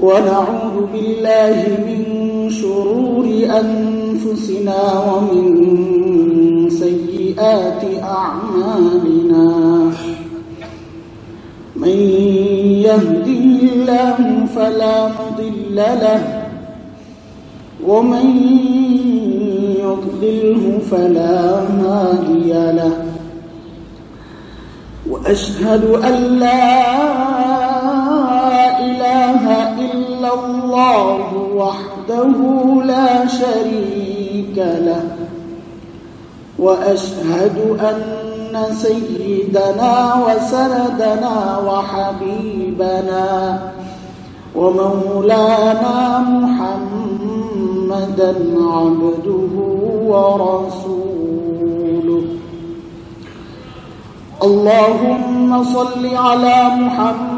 ونعوذ بالله من شرور أنفسنا ومن سيئات أعمالنا. من يهده الله فلا مضل له ومن يضلله فلا هادي له. وأشهد أن لا إله الله وحده لا شريك له. وأشهد أن سيدنا وسندنا وحبيبنا ومولانا محمدا عبده ورسوله. اللهم صل على محمد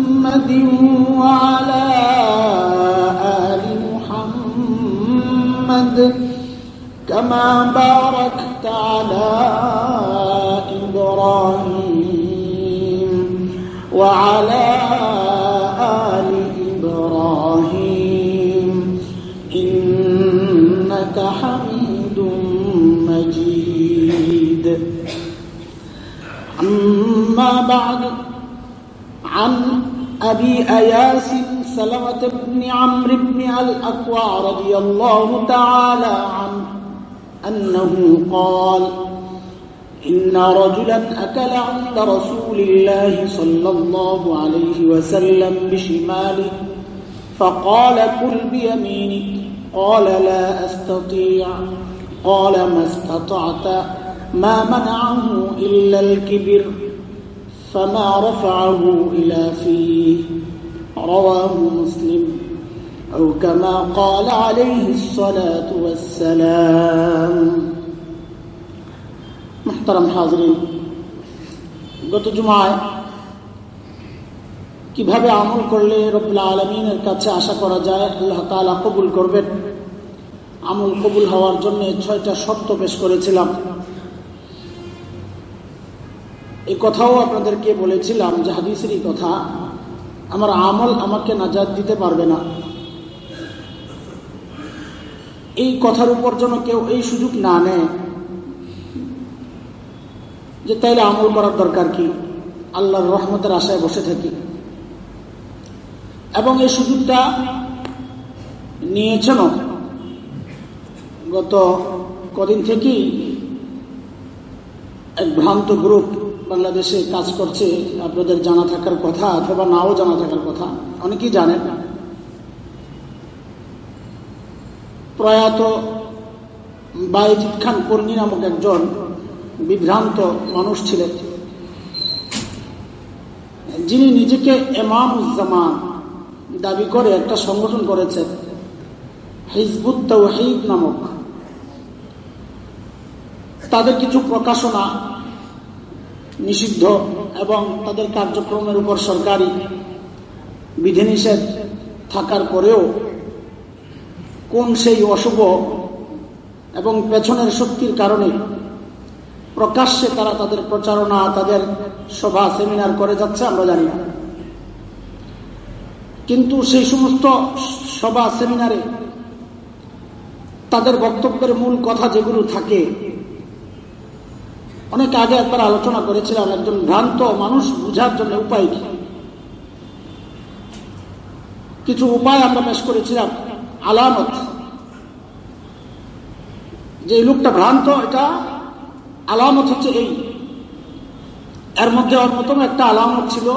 وعلى آل محمد كما باركت على إبراهيم وعلى آل إبراهيم إنك حميد مجيد. أما بعد عن أبي أياس سلمة بن عمرو بن الأكوع رضي الله تعالى عنه أنه قال إن رجلا أكل عند رسول الله صلى الله عليه وسلم بشماله فقال كل بيمينك قال لا أستطيع قال ما استطعت ما منعه إلا الكبر فما رفعه إلى فيه رواه مسلم أو كما قال عليه الصلاة والسلام محترم حاضرين গত জুমায় কিভাবে আমল করলে রব্লা আলমিনের কাছে আশা করা যায় আল্লাহ তালা কবুল করবেন আমল কবুল হওয়ার জন্য ছয়টা শর্ত পেশ করেছিলাম এই কথাও আপনাদেরকে বলেছিলাম যে হাদিসেরই কথা, আমার আমল আমাকে নাজাদ দিতে পারবে না। এই কথার উপর যেন কেউ এই সুযোগ না নেয় যে তাইলে আমল করার দরকার কি? আল্লাহর রহমতের আশায় বসে থাকি। এবং এই সুযোগটা নিয়েছেন গত কদিন থেকেই এক ভ্রান্ত গ্রুপ বাংলাদেশে কাজ করছে, আপনাদের জানা থাকার কথা অথবা নাও জানা থাকার কথা, অনেকেই জানেন। প্রয়াত বাইজিৎ খান কর্মী নামক একজন বিভ্রান্ত মানুষ ছিলেন। যিনি নিজেকে এমাম উজ্জামান দাবি করে একটা সংগঠন করেছেন, হিজবুত তৌহিদ নামক। তাদের কিছু প্রকাশনা নিষিদ্ধ এবং তাদের কার্যক্রমের উপর সরকারি বিধিনিষেধ থাকার পরেও কোন সেই অশুভ এবং পেছনের শক্তির কারণে প্রকাশ্যে তারা তাদের প্রচারণা, তাদের সভা, সেমিনার করে যাচ্ছে আমরা জানি না। কিন্তু সেই সমস্ত সভা, সেমিনারে তাদের বক্তব্যের মূল কথা যেগুলো থাকে অনেক আগে একবার আলোচনা করেছিলাম, একজন ভ্রান্ত মানুষ বুঝার জন্য উপায় কি? কিছু উপায় আমরা পেশ করেছিলাম। আলামত। যে লোকটা ভ্রান্ত, এটা আলামত হচ্ছে এই। এর মধ্যে অন্যতম একটা আলামত ছিল,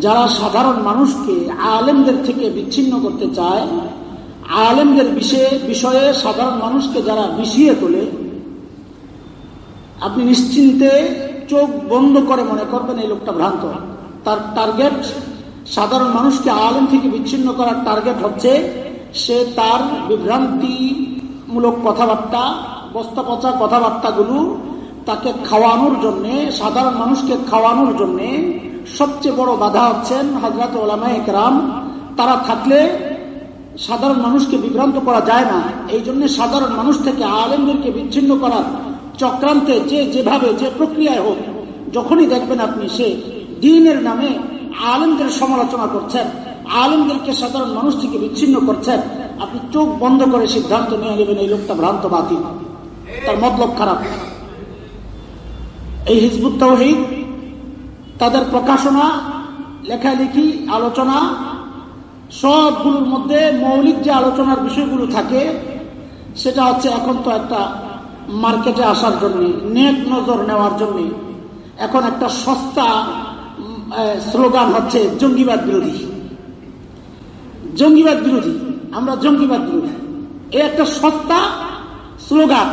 যারা সাধারণ মানুষকে আলেমদের থেকে বিচ্ছিন্ন করতে চায়, আলেমদের বিষয়ে বিষয়ে সাধারণ মানুষকে যারা বিষিয়ে তোলে আপনি নিশ্চিন্তে চোখ বন্ধ করে মনে করবেন এই লোকটা ভ্রান্ত। তার টার্গেট সাধারণ মানুষকে আলেম থেকে বিচ্ছিন্ন করার টার্গেট হচ্ছে সে তার বিভ্রান্তিমূলক কথাবার্তা বস্তা পচা কথাবার্তাগুলো তাকে খাওয়ানোর জন্যে, সাধারণ মানুষকে খাওয়ানোর জন্যে সবচেয়ে বড় বাধা হচ্ছেন হজরত ওলামা একরাম তারা থাকলে সাধারণ মানুষকে বিভ্রান্ত করা যায় না। এই জন্য সাধারণ মানুষ থেকে আলেমদেরকে বিচ্ছিন্ন করার চক্রান্তে যে যেভাবে, যে প্রক্রিয়ায় হোক, যখনই দেখবেন আপনি সে দিনের নামে আলেমদের সমালোচনা করছেন, আলেমদেরকে সাধারণ মানুষ থেকে বিচ্ছিন্ন করছেন, আপনি চোখ বন্ধ করে সিদ্ধান্ত নিয়ে নেবেন, এই লোকটা ভ্রান্ত বাতিল তার মতলব খারাপ। এই হিজবুত তৌহিদ তাদের প্রকাশনা, লেখালেখি, আলোচনা, সবগুলোর মধ্যে মৌলিক যে আলোচনার বিষয়গুলো থাকে, সেটা হচ্ছে এখন তো একটা মার্কেটে আসার জন্য, নেট নজর নেওয়ার জন্য, এখন একটা সস্তা স্লোগান হচ্ছে জঙ্গিবাদ বিরোধী। জঙ্গিবাদ বিরোধী, আমরা জঙ্গিবাদ বিরোধী। এ একটা সস্তা স্লোগান।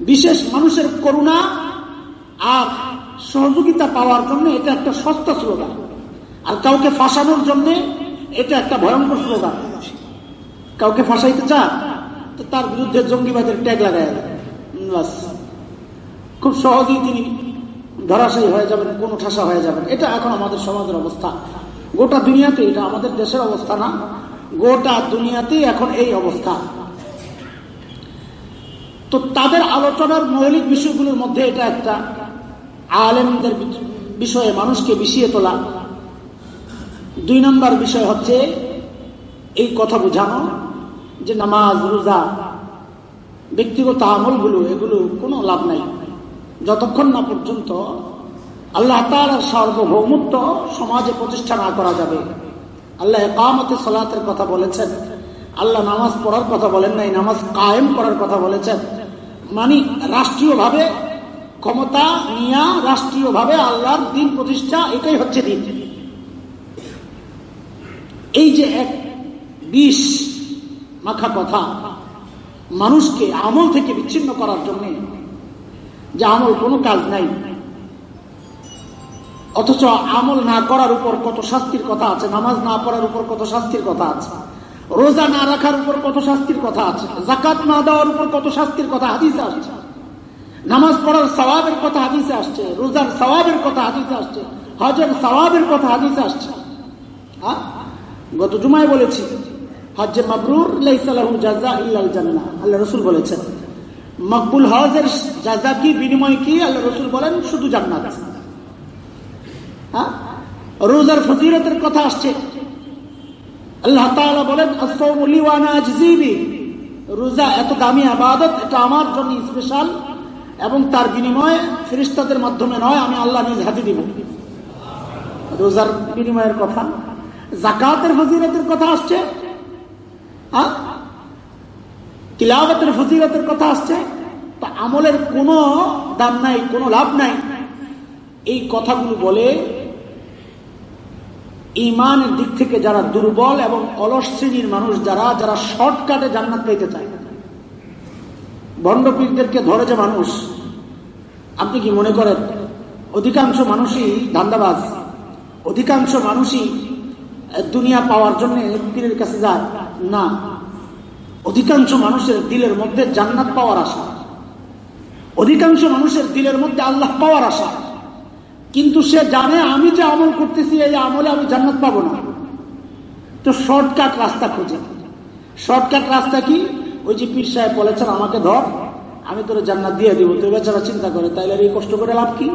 বিশেষ মানুষের করুণা আর সহযোগিতা পাওয়ার জন্য এটা একটা সস্তা স্লোগান। আর কাউকে ফাঁসানোর জন্য এটা একটা ভয়ঙ্কর স্লোগান। কাউকে ফাঁসাইতে চান, তো তার বিরুদ্ধে জঙ্গিবাদের ট্যাগ লাগায় খুব সহজেই তিনি ধরাশায়ী হয়ে যাবেন, কোন ঠাসা হয়ে যাবেন। এটা এখন আমাদের সমাজের অবস্থা। গোটা দুনিয়াতে এটা আমাদের দেশের অবস্থা না, গোটা দুনিয়াতেই এখন এই অবস্থা। তো তাদের আলোচনার মৌলিক বিষয়গুলোর মধ্যে এটা একটা। আলেমদের বিষয়ে মানুষকে বিষিয়ে তোলা। দুই নম্বর বিষয় হচ্ছে এই কথা বোঝানো যে নামাজ, রোজা ব্যক্তিগত আমলগুলো, এগুলো কোনো লাভ নাই। যতক্ষণ না পর্যন্ত আল্লাহ তালার সার্বভৌমত্ব সমাজে প্রতিষ্ঠা না করা যাবে। আল্লাহ একামতে সলাতের কথা বলেছেন। আল্লাহ নামাজ পড়ার কথা বলেন নাই, নামাজ কায়েম করার কথা বলেছেন। মানে রাষ্ট্রীয়ভাবে ক্ষমতা নিয়া রাষ্ট্রীয়ভাবে আল্লাহর দিন প্রতিষ্ঠা, এটাই হচ্ছে দিন। এই যে এক বিষ মাখা কথা মানুষকে আমল থেকে বিচ্ছিন্ন করার জন্য যে আমল কোনো কাজ নাই। অথচ আমল না করার উপর কত শাস্তির কথা আছে, নামাজ না পড়ার উপর কত শাস্তির কথা আছে, রোজা না রাখার উপর কত শাস্তির কথা আছে জাকাত না দেওয়ার উপর কত শাস্তির কথা হাদিসে আসছে, নামাজ পড়ার সবাবের কথা হাদিসে আসছে, রোজার সবাবের কথা হাদিসে আসছে, হজের সবাবের কথা হাদিসে আসছে। গত জুমায় বলেছি হজ্জে মাবরুর লাইসালাহু জাজা ইল্লাল জান্নাহ। আল্লাহ রসুল বলেছেন, মকবুল হজের জাজা কি, বিনিময় কি? আল্লাহ রসুল বলেন, শুধু জান্নাত। হ্যাঁ? রোজার ফজিরতের কথা আসছে। আল্লাহ তাআলা বলেন আসসাউমুলি ওয়ানা আজজিবি রোজা এত দামি আবাদত, এটা আমার জন্য স্পেশাল এবং তার বিনিময়ে ফেরিস্তাদের মাধ্যমে নয়, আমি আল্লাহ নিজ হাতে দিব। রোজার বিনিময়ের কথা, জাকাতের ফজিরতের কথা আসছে। তিলাবতের ফজিরতের কথা আসছে, তা আমলের কোনো দাম নাই, কোনো লাভ নাই। এই কথাগুলো বলে ইমানের দিক থেকে যারা দুর্বল এবং অলস শ্রেণির মানুষ, যারা যারা শর্টকাটে জান্নাত পেতে চায়, বন্ডপীরদেরকে ধরে যে মানুষ, আপনি কি মনে করেন, অধিকাংশ মানুষই ধান্দাবাজ, অধিকাংশ মানুষই দুনিয়া পাওয়ার জন্য পীরের কাছে যায়? না। অধিকাংশ মানুষের দিলের মধ্যে জান্নাত পাওয়ার আশা। অধিকাংশ মানুষের দিলের মধ্যে আল্লাহ পাওয়ার আশা। কিন্তু সে জানে, আমি যে আমল করতেছি, এই আমলে আমি জান্নাত পাবো না। তো শর্টকাট রাস্তা খুঁজে। শর্টকাট রাস্তা কি? ওই যে পীর সাহেব বলেছেন, আমাকে ধর, আমি তোর জান্নাত দিয়ে দিব। তুই বেচারা চিন্তা করে, তাইলে এই কষ্ট করে লাভ কি?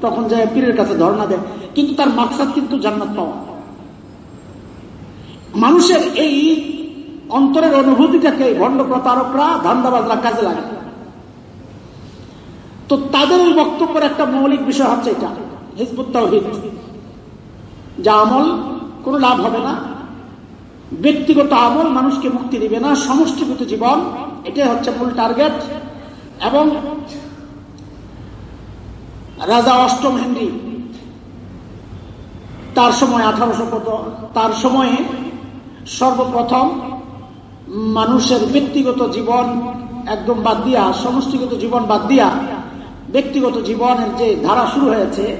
তখন যায় পীরের কাছে ধর্ণা দেয় কিন্তু তার মাকসাদ কিন্তু জান্নাত পাওয়া। মানুষের এই অন্তরের অনুভূতিটাকে ভণ্ড প্রতারকরা ধান্দাবাজরা কাজে লাগে তো তাদের বক্তব্যের একটা মৌলিক বিষয় হচ্ছে এটা, হিজবুত তাওহিদ। যা আমল, কোনো লাভ হবে না। ব্যক্তিগত আমল, মানুষকে মুক্তি দিবে না। সমষ্টিগত জীবন, এটাই হচ্ছে মূল টার্গেট। এবং রাজা অষ্টম হেনরি, তার সময় আঠারোশো তার সময়ে সর্বপ্রথম মানুষের ব্যক্তিগত জীবন একদম বাদ দিয়া, সমষ্টিগত জীবন বাদ দিয়া, ব্যক্তিগত জীবনের যে ধারা শুরু হয়েছে,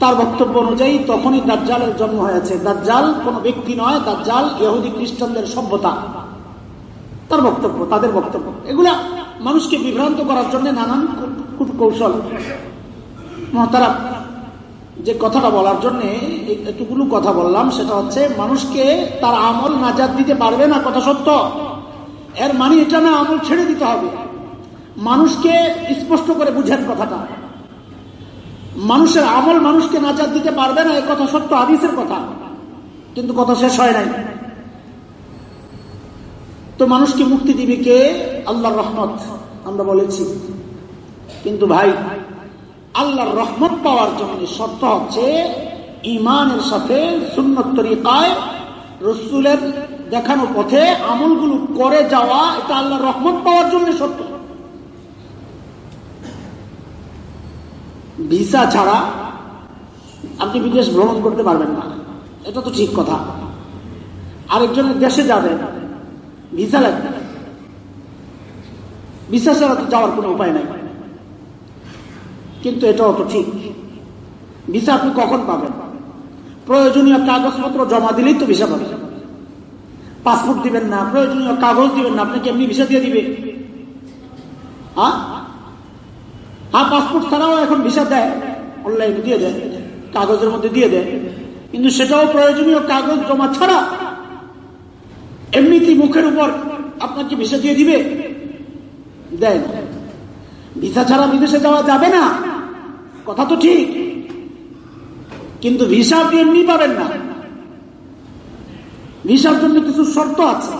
তার বক্তব্য অনুযায়ী তখনই দাজ্জালের জন্ম হয়েছে। দাজ্জাল কোন ব্যক্তি নয়, দাজ্জাল ইহুদি খ্রিস্টানদের সভ্যতা। তার বক্তব্য, তাদের বক্তব্য। এগুলা মানুষকে বিভ্রান্ত করার জন্য নানান কৌশল তারা যে কথাটা বলার জন্য এতগুলো কথা বললাম, সেটা হচ্ছে মানুষকে তার আমল নাজাদ দিতে পারবে না কথা সত্য। এর মানে এটা না, আমল ছেড়ে দিতে হবে। মানুষকে স্পষ্ট করে বুঝেন কথাটা। মানুষের আমল মানুষকে নাজাদ দিতে পারবে না, এ কথা সত্য আদিসের কথা। কিন্তু কথা শেষ হয় নাই। তো মানুষকে মুক্তি দিবে কে? আল্লাহর রহমত, আমরা বলেছি। কিন্তু ভাই আল্লাহর রহমত পাওয়ার জন্য শর্ত হচ্ছে ইমানের সাথে সুন্নত রসুলের দেখানো পথে আমলগুলো করে যাওয়া, এটা আল্লাহর রহমত পাওয়ার জন্য সত্য ভিসা ছাড়া আপনি বিদেশ ভ্রমণ করতে পারবেন না। এটা তো ঠিক কথা। আরেকজনের দেশে যাবে ভিসা লাগবে। ভিসা ছাড়া তো যাওয়ার কোনো উপায় নাই। কিন্তু এটাও তো ঠিক। ভিসা আপনি কখন পাবেন? প্রয়োজনীয় কাগজপত্র জমা দিলেই তো ভিসা পাবেন। পাসপোর্ট দিবেন না, প্রয়োজনীয় কাগজ দিবেন না, আপনাকে এমনি ভিসা দিয়ে দিবে। হ্যাঁ? হ্যাঁ পাসপোর্ট ছাড়াও এখন ভিসা দেয়। অনলাইনে দিয়ে দেয়, কাগজের মধ্যে দিয়ে দেয়। কিন্তু সেটাও প্রয়োজনীয় কাগজ জমা ছাড়া এমনিতেই মুখের উপর আপনাকে ভিসা দিয়ে দিবে। দেয় ভিসা ছাড়া বিদেশে যাওয়া যাবে না। কথা তো ঠিক, কিন্তু ভিসা এমনি পাবেন না। ভিসার জন্য কিছু শর্ত আছে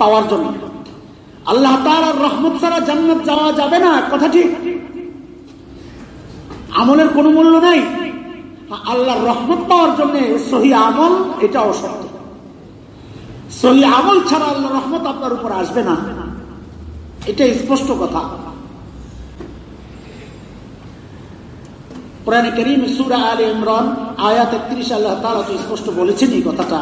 পাওয়ার জন্য। আল্লাহ তার রহমত ছাড়া জান্নাত যাওয়া যাবে না, কথা ঠিক। আমলের কোনো মূল্য নাই। আল্লাহর রহমত পাওয়ার জন্য সহি আমল এটা সত্য সহি আমল ছাড়া আল্লাহ রহমত আপনার উপর আসবে না। এটা স্পষ্ট কথা। কোরআন করিম সুরা আল ইমরান আয়াত একত্রিশ আল্লাহ তালা তো স্পষ্ট বলেছেন এই কথাটা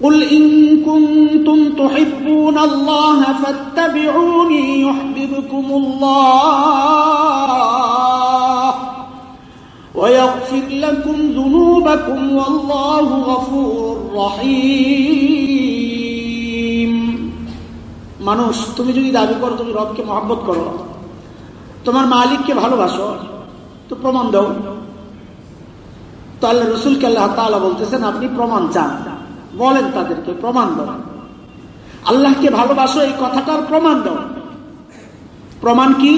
قل إن كنتم تحبون الله فاتبعوني يحببكم الله ويغفر لكم ذنوبكم والله غفور رحيم মানুষ তুমি যদি দাবি করো তুমি রবকে মহাব্বত করো তোমার মালিককে ভালোবাসো তো প্রমাণ দাও। তো আল্লাহ রসুলকে আল্লাহ তালা বলতেছেন, আপনি প্রমাণ চান। বলেন তাদেরকে, প্রমাণ দাও। আল্লাহকে ভালোবাসো, এই কথাটার প্রমাণ দাও। প্রমাণ কি?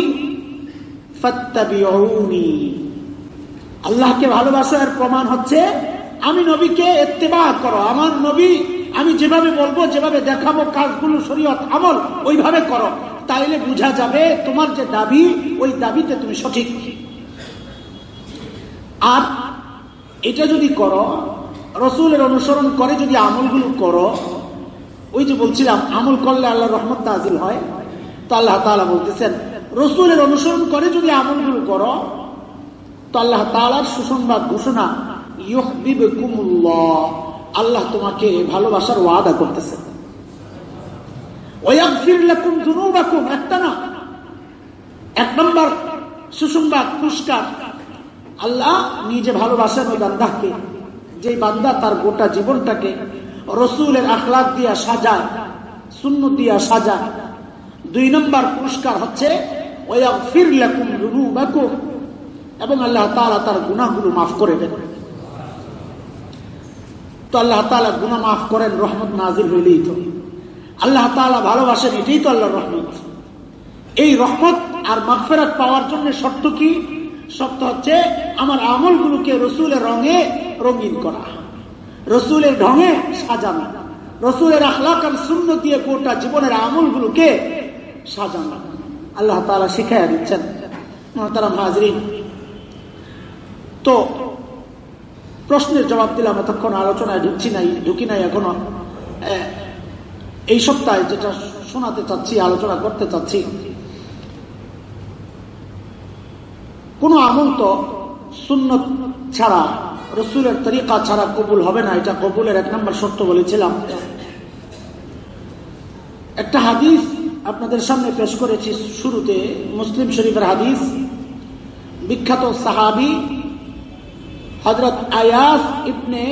আল্লাহকে ভালোবাসো, এর প্রমাণ হচ্ছে, আমি নবীকে এত্তেবা করো। আমার নবী, আমি যেভাবে বলব, যেভাবে দেখাবো, কাজগুলো, শরীয়ত, আমল, ওইভাবে করো। তাইলে বুঝা যাবে, তোমার যে দাবি, ওই দাবিতে তুমি সঠিক। আর এটা যদি করো, রসুলের অনুসরণ করে যদি আমলগুলো করো, ওই যে বলছিলাম, আমল করলে আল্লাহ রহমত তাজিল হয়, তো আল্লাহ তালা বলতেছেন, রসুলের অনুসরণ করে যদি আমলগুলো করো, তো আল্লাহ তালার সুসংবাদ ঘোষণা আল্লাহ তোমাকে ভালোবাসার ওয়াদা করতেছেন একটা না, এক নম্বর সুসংবাদ, পুরস্কার। আল্লাহ নিজে ভালোবাসেন ওই বান্দাকে। যে বান্দা তার গোটা জীবনটাকে রসুলের আখলাক দিয়া সাজায় শূন্য দিয়া সাজায়। দুই নম্বর পুরস্কার হচ্ছে এবং আল্লাহ তালা তার গুণাগুলো মাফ করে দেন। তো আল্লাহ তালা গুণা মাফ করেন, রহমত নাজির হইলেই তো। আল্লাহ তালা ভালোবাসেন, এটাই তো আল্লাহ রহমত। এই রহমত আর মাফেরাত পাওয়ার জন্য শর্ত কি? শর্ত হচ্ছে আমার আমলগুলোকে রসুলের রঙে রঙিন করা। রসুলের ঢঙে সাজানো। রসুলের আখলাক আর শূন্য দিয়ে গোটা জীবনের আমলগুলোকে সাজানো। আল্লাহ তালা শিখাইয়া দিচ্ছেন। তো প্রশ্নের জবাব দিলাম এতক্ষণ, আলোচনায় ঢুকছি নাই, ঢুকি নাই এখনও। এই সপ্তাহে যেটা শোনাতে চাচ্ছি, আলোচনা করতে চাচ্ছি কোন আমল তো শূন্য ছাড়া, রসুলের তরিকা ছাড়া কবুল হবে না। এটা কবুলের এক নম্বর সত্য বলেছিলাম। একটা হাদিস আপনাদের সামনে পেশ করেছি শুরুতে, মুসলিম শরীফের হাদিস। বিখ্যাত সাহাবি হজরত আয়াস ইবনে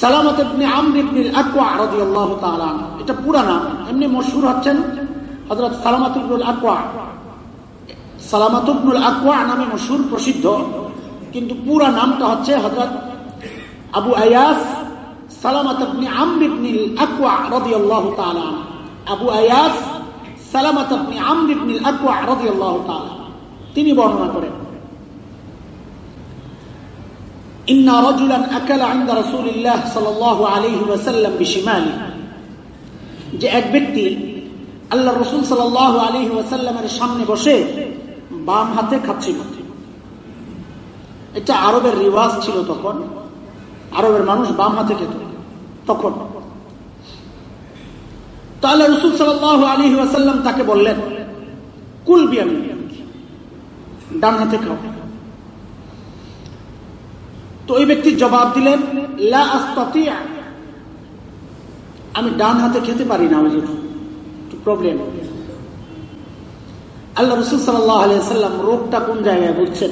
সালামত ইবনে আমর ইবনিল আকওয়া রাদিয়াল্লাহু তাআলা এটা পুরা নাম এমনি মশহুর হচ্ছেন হযরত সালামত ইবনুল আকওয়া সালামাত ইবনুল আকওয়া নামে মশহুর প্রসিদ্ধ কিন্তু পুরা নামটা হচ্ছে হযরত আবু আয়াস সালামাত ইবনে আমর ইবনিল আকওয়া রাদিয়াল্লাহু তাআলা আবু আয়াস সালামাত ইবনে আমর ইবনিল আকওয়া রাদিয়াল্লাহু তাআলা তিনি বর্ণনা করেন إن رجلا أكل عند رسول الله صلى الله عليه وسلم بشماله যে এক ব্যক্তি আল্লাহ রসুল সাল আলী ওয়াসাল্লামের সামনে বসে বাম হাতে খাচ্ছিল এটা আরবের রিওয়াজ ছিল তখন। আরবের মানুষ বাম হাতে খেত। তখন। তাহলে রসুল সাল আলী ওয়াসাল্লাম তাকে বললেন, কুল বিয়ামি ডান হাতে খাও। তো ওই ব্যক্তি জবাব দিলেন আমি ডান হাতে খেতে পারি না ওই প্রবলেম আল্লাহ রসুল সাল্লাম রোগটা কোন জায়গায় বুঝছেন?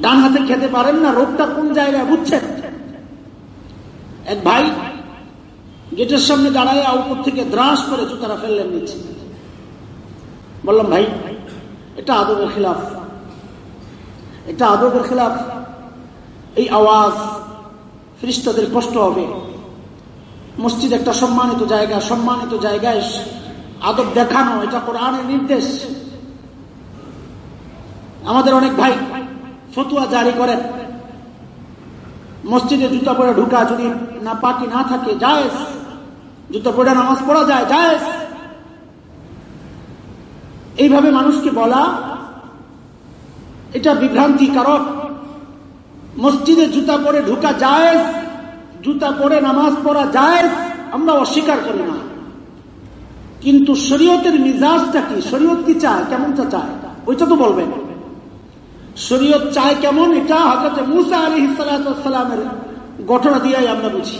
ডান হাতে খেতে পারেন না, রোগটা কোন জায়গায় বুঝছেন? এক ভাই গেটের সামনে দাঁড়ায় উপর থেকে দ্রাস করে জুতারা ফেললেন নিচ্ছে বললাম, ভাই, এটা আদবের খিলাফ। এটা আদবের খিলাফ। এই আওয়াজ ফ্রিস্তাদের কষ্ট হবে। মসজিদ একটা সম্মানিত জায়গা, সম্মানিত জায়গায় আদব দেখানো, এটা কোরআনের নির্দেশ। আমাদের অনেক ভাই ফতুয়া জারি করেন। মসজিদে জুতা পরে ঢুকা, যদি না পাকি না থাকে, জায়েজ। জুতা পরে নামাজ পড়া যায়, জায়েজ। এইভাবে মানুষকে বলা, এটা বিভ্রান্তি কারণ মসজিদে জুতা পরে ঢুকা যায় জুতা পরে নামাজ পড়া যায় আমরা অস্বীকার করি না। কিন্তু শরীয়তের মিজাজটা কি? শরীয়ত কি চায়? কেমনটা চায়? ওইটা তো বলবেন। শরীয়ত চায় কেমন? এটা হজরত মুসা আলী সালামের ঘটনা দিয়ে আমরা বুঝি।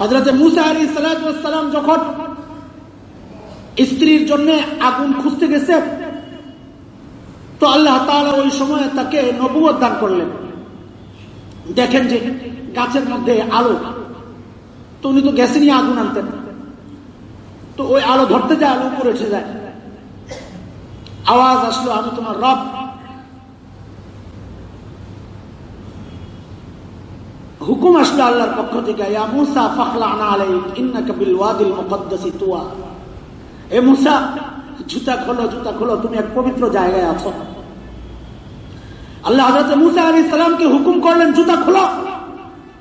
হজরত মুসা আলী সালাম যখন স্ত্রীর জন্য আগুন খুঁজতে গেছে, তো আল্লাহ তাআলা ওই সময় তাকে নবুয় দান করলেন। দেখেন যে গাছের মধ্যে আলো। তো উনি তো নিয়ে আগুন আনতেন। তো ওই আলো ধরতে যায়, আলো উপরে উঠে যায়। আওয়াজ আসলো, আমি তোমার রব। হুকুম আসলো আল্লাহর পক্ষ থেকে মুসা আনা ওয়াদিল মুকদ্দাসি তুয়া। এ মুসা, জুতা খোলো জুতা খোলো, তুমি এক পবিত্র জায়গায় আছো। আল্লাহ হজরত মুসা আলী সালামকে হুকুম করলেন, জুতা খোলো,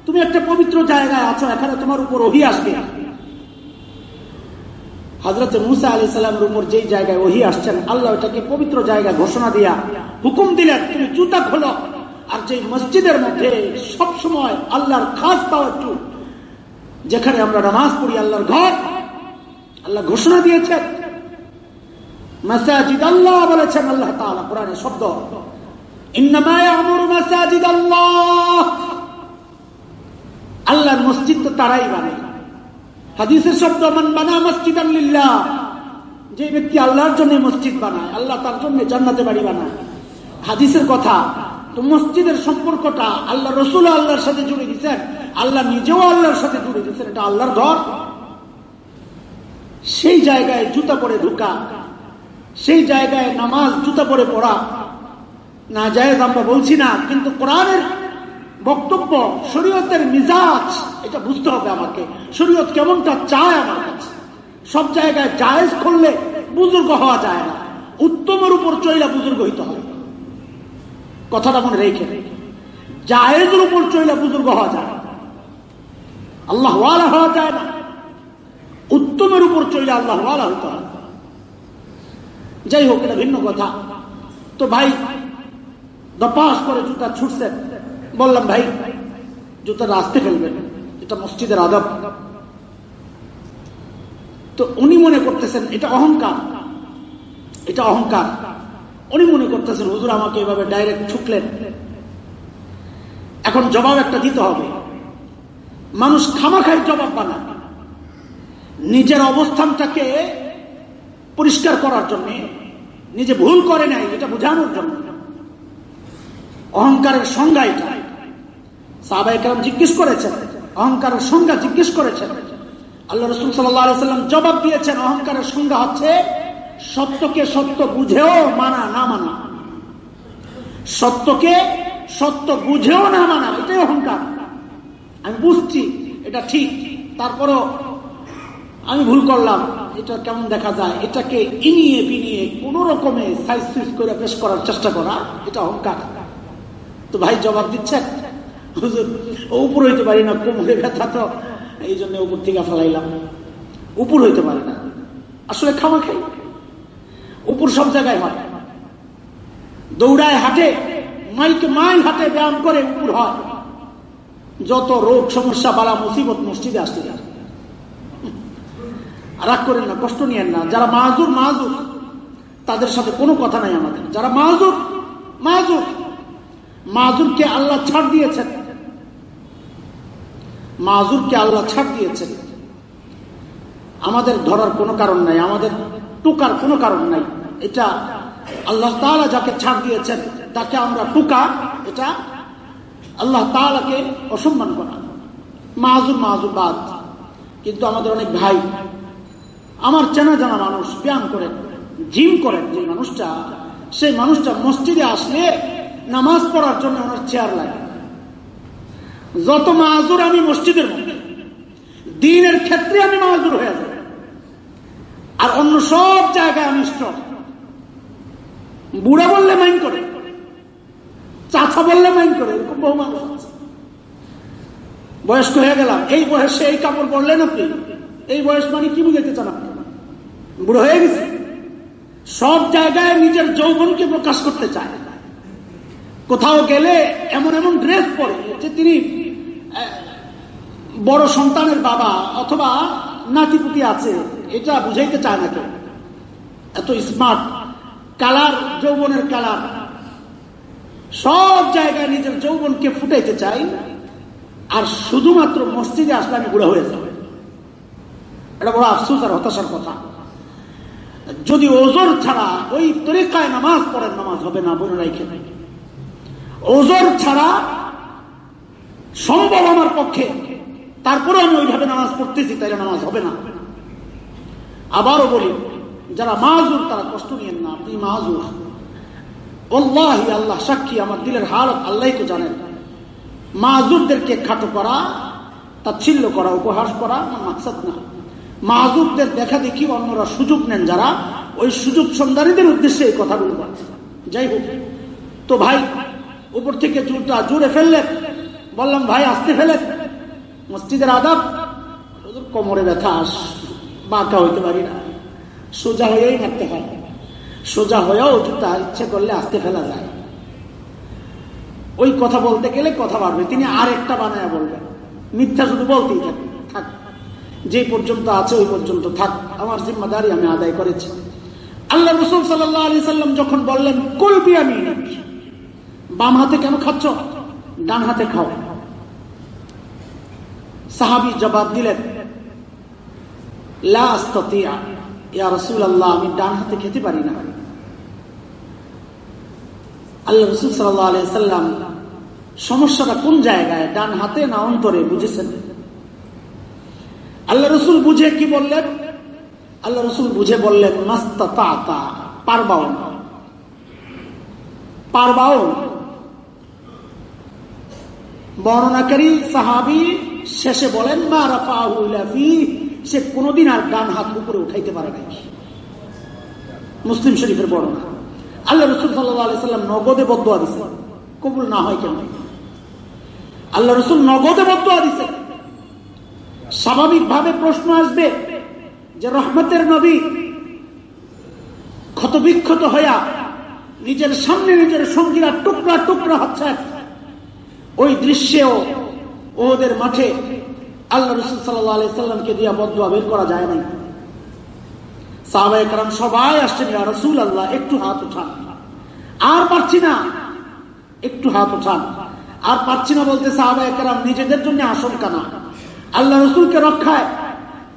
তুমি একটা পবিত্র জায়গায় আছো, এখানে তোমার উপর ওহি আসবে। হজরত মুসা আলী সালামের উপর যেই জায়গায় ওহি আসছেন, আল্লাহ ওটাকে পবিত্র জায়গা ঘোষণা দিয়া হুকুম দিলেন তুমি জুতা খোলো। আর যে মসজিদের মধ্যে সব সময় আল্লাহর খাস পাওয়ার যেখানে আমরা নামাজ পড়ি, আল্লাহর ঘর, আল্লাহ ঘোষণা দিয়েছেন। মাসাজিদ আল্লাহ বলেছেন, আল্লাহ তাআলা কোরআনে শব্দ আল্লাহর মসজিদ তো তারাই বানে হাদিসের শব্দ, মান বানা মসজিদ আল্লাহ যে ব্যক্তি আল্লাহর জন্য মসজিদ বানায়, আল্লাহ তার জন্য জান্নাতে বাড়ি বানায়। হাদিসের কথা, তো মসজিদের সম্পর্কটা আল্লাহ রসুল আল্লাহর সাথে জুড়ে দিচ্ছেন আল্লাহ নিজেও আল্লাহর সাথে জুড়ে দিচ্ছেন এটা আল্লাহর ঘর। সেই জায়গায় জুতা পরে ঢুকা, সেই জায়গায় নামাজ জুতা পরে পড়া না যায় আমরা বলছি না, কিন্তু কোরআনের বক্তব্য, শরীয়তের মিজাজ, এটা বুঝতে হবে আমাকে। শরীয়ত কেমনটা চায় আমার কাছে। সব জায়গায় জায়েজ করলে বুজুর্গ হওয়া যায় না। উত্তমের উপর চইলা বুজুর্গ হইতে হবে কথাটা মনে রেখে। জায়েজের উপর চইলা বুজুর্গ হওয়া যায় আল্লাহ হওয়া যায় না। উত্তমের উপর চইলা আল্লাহ হইতে হবে যাই হোক, এটা ভিন্ন কথা। তো ভাই, দপাস করে জুতা ছুটছেন। বললাম, ভাই জুতা রাস্তে ফেলবেন, এটা মসজিদের আদব। তো উনি মনে করতেছেন, এটা অহংকার এটা অহংকার। উনি মনে করতেছেন, হুজুর, আমাকে এভাবে ডাইরেক্ট ঠুকলেন। এখন জবাব একটা দিতে হবে। মানুষ খামাখাই জবাব বানায়। নিজের অবস্থানটাকে পরিষ্কার করার জন্য, নিজে ভুল করে নাই, এটা বোঝানোর জন্য। অহংকারের সংজ্ঞা এটা। সাহাবাহিকার জিজ্ঞেস করেছেন, অহংকারের সংজ্ঞা জিজ্ঞেস করেছেন। আল্লাহ রসুল সাল্লাম জবাব দিয়েছেন, অহংকারের সংজ্ঞা হচ্ছে সত্যকে সত্য বুঝেও মানা, না মানা। সত্যকে সত্য বুঝেও না মানা, এটাই অহংকার। আমি বুঝছি, এটা ঠিক। তারপরও আমি ভুল করলাম, এটা কেমন দেখা যায়? এটাকে ইনিয়ে বিনিয়ে কোন রকমে সুইজ করে পেশ করার চেষ্টা করা, এটা অহংকার। তো ভাই জবাব দিচ্ছেন? উপর হইতে পারি না, কোমরে ব্যথা তো। এই জন্য উপর থেকে ফেলাইলাম। উপর হইতে পারে না। আসলে খাওয়া খাই উপর সব জায়গায় হয়। দৌড়ায় হাটে মাইকে মাইল হাটে ব্যায়াম করে উপর হয়। যত রোগ সমস্যা, বালা মুসিবত মসজিদে আসতে যায়। রাগ করেন না, কষ্ট নিয়েন না। যারা মাহাজুর মাহাজুর তাদের সাথে কোনো কথা নাই আমাদের। যারা মাহাজুর মাহাজুর মাহাজুরকে আল্লাহ ছাড় দিয়েছেন। মাহাজুরকে আল্লাহ ছাড় দিয়েছেন আমাদের ধরার কোনো কারণ নাই, আমাদের টুকার কোনো কারণ নাই। এটা আল্লাহ তালা যাকে ছাড় দিয়েছেন তাকে আমরা টুকা, এটা আল্লাহ তালাকে অসম্মান করা। মাহাজুর মাহাজুর বাদ। কিন্তু আমাদের অনেক ভাই, আমার চেনা জানা মানুষ, ব্যায়াম করেন, জিম করেন, যে মানুষটা, সেই মানুষটা মসজিদে আসলে নামাজ পড়ার জন্য ওনার চেয়ার লাগে। যত মাহাজুর আমি মসজিদের মধ্যে, দিনের ক্ষেত্রে আমি মাহাজুর হয়ে যাই। আর অন্য সব জায়গায় আমি স্ট্রং বুড়া বললে মাইন করে, চাচা বললে মাইন করে, এরকম বহু মানুষ বয়স্ক হয়ে গেলাম, এই বয়সে এই কাপড় পরলেন আপনি? এই বয়স মানে কি বুঝাইতে চান আপনি? বুড়ো হয়ে গেছে। সব জায়গায় নিজের যৌবনকে প্রকাশ করতে চায়। কোথাও গেলে এমন এমন ড্রেস পরে যে তিনি বড় সন্তানের বাবা অথবা নাতিপুতি আছে, এটা বুঝাইতে চায় না কেউ। এত স্মার্ট কালার, যৌবনের কালার। সব জায়গায় নিজের যৌবনকে ফুটাইতে চাই, আর শুধুমাত্র মসজিদে আসলে আমি বুড়া হয়ে যাব। এটা বড় আফসুস আর হতাশার কথা। যদি ওজোর ছাড়া ওই তরিকায় নামাজ পড়ার নামাজ হবে না, বলে রাইখে ওজোর ছাড়া সম্ভব আমার পক্ষে। তারপরে আমি ওইভাবে নামাজ পড়তেছি, তাইলে নামাজ হবে না। আবারও বলি, যারা মাজুর তারা কষ্ট নিয়েন না, আপনি মাজুর অল্লাহ আল্লাহ সাক্ষী, আমার দিলের হালত আল্লাহ তো জানেন। মাজুরদেরকে খাটো করা, তাচ্ছিল্য করা, উপহাস করা মাকসাদ না। মাহুদদের দেখা দেখি অন্যরা সুযোগ নেন যারা, ওই সুযোগ সন্ধানীদের উদ্দেশ্যে এই কথাগুলো বলছে যাই হোক, তো ভাই, উপর থেকে জুরটা জুড়ে ফেললেন। বললাম, ভাই, আসতে ফেলে মসজিদের আদাব। কোমরে ব্যথা বাঁকা হইতে পারি না। সোজা হয়েই মারতে হয়। সোজা হয়েও জুতা ইচ্ছে করলে আসতে ফেলা যায়। ওই কথা বলতে গেলে কথা বাড়বে। তিনি আর একটা বানায় বলবেন। মিথ্যা শুধু বলতেই থাকে, থাক। যে পর্যন্ত আছে, ওই পর্যন্ত থাক। আমার জিম্মাদারি আমি আদায় করেছি। আল্লাহ রসুল সাল্লাহ সাল্লাম যখন বললেন, কলবি আমি বাম হাতে কেন খাচ্ছ? ডান হাতে খাও। সাহাবি জবাব দিলেন আমি ডান হাতে খেতে পারি না। আল্লাহ রসুল সাল্লাম সমস্যাটা কোন জায়গায়, ডান হাতে না অন্তরে বুঝেছেন? আল্লাহ রসুল বুঝে কি বললেন? আল্লাহ রসুল বুঝে বললেন মাস্তা তা পারবাও পারবাও বর্ণনাকারী সাহাবি শেষে বলেন, মা রাফি সে কোনদিন আর ডান হাত উপরে উঠাইতে পারে নাই। মুসলিম শরীফের বর্ণনা। আল্লাহ রসুল সাল্লাম নগদে বদ্ধ দিছে। কবুল না হয় কেন? আল্লাহ রসুল নগদে বদ্ধ দিছে। স্বাভাবিকভাবে প্রশ্ন আসবে যে রহমতের নবী ক্ষতবিক্ষত হইয়া নিজের সামনে নিজের সঙ্গীরা টুকরা টুকরা হচ্ছে ওই দৃশ্যেও ওদের মাঠে আল্লাহ রসুল সাল্লামকে দিয়া বদুয়া বের করা যায় নাই। সাহবাই কারণ সবাই আসছেন রসুল আল্লাহ একটু হাত উঠান। আর পারছি না, একটু হাত উঠান। আর পারছি না বলতে সাহবাই নিজেদের জন্য আশঙ্কা না। আল্লাহ রসুলকে রক্ষায়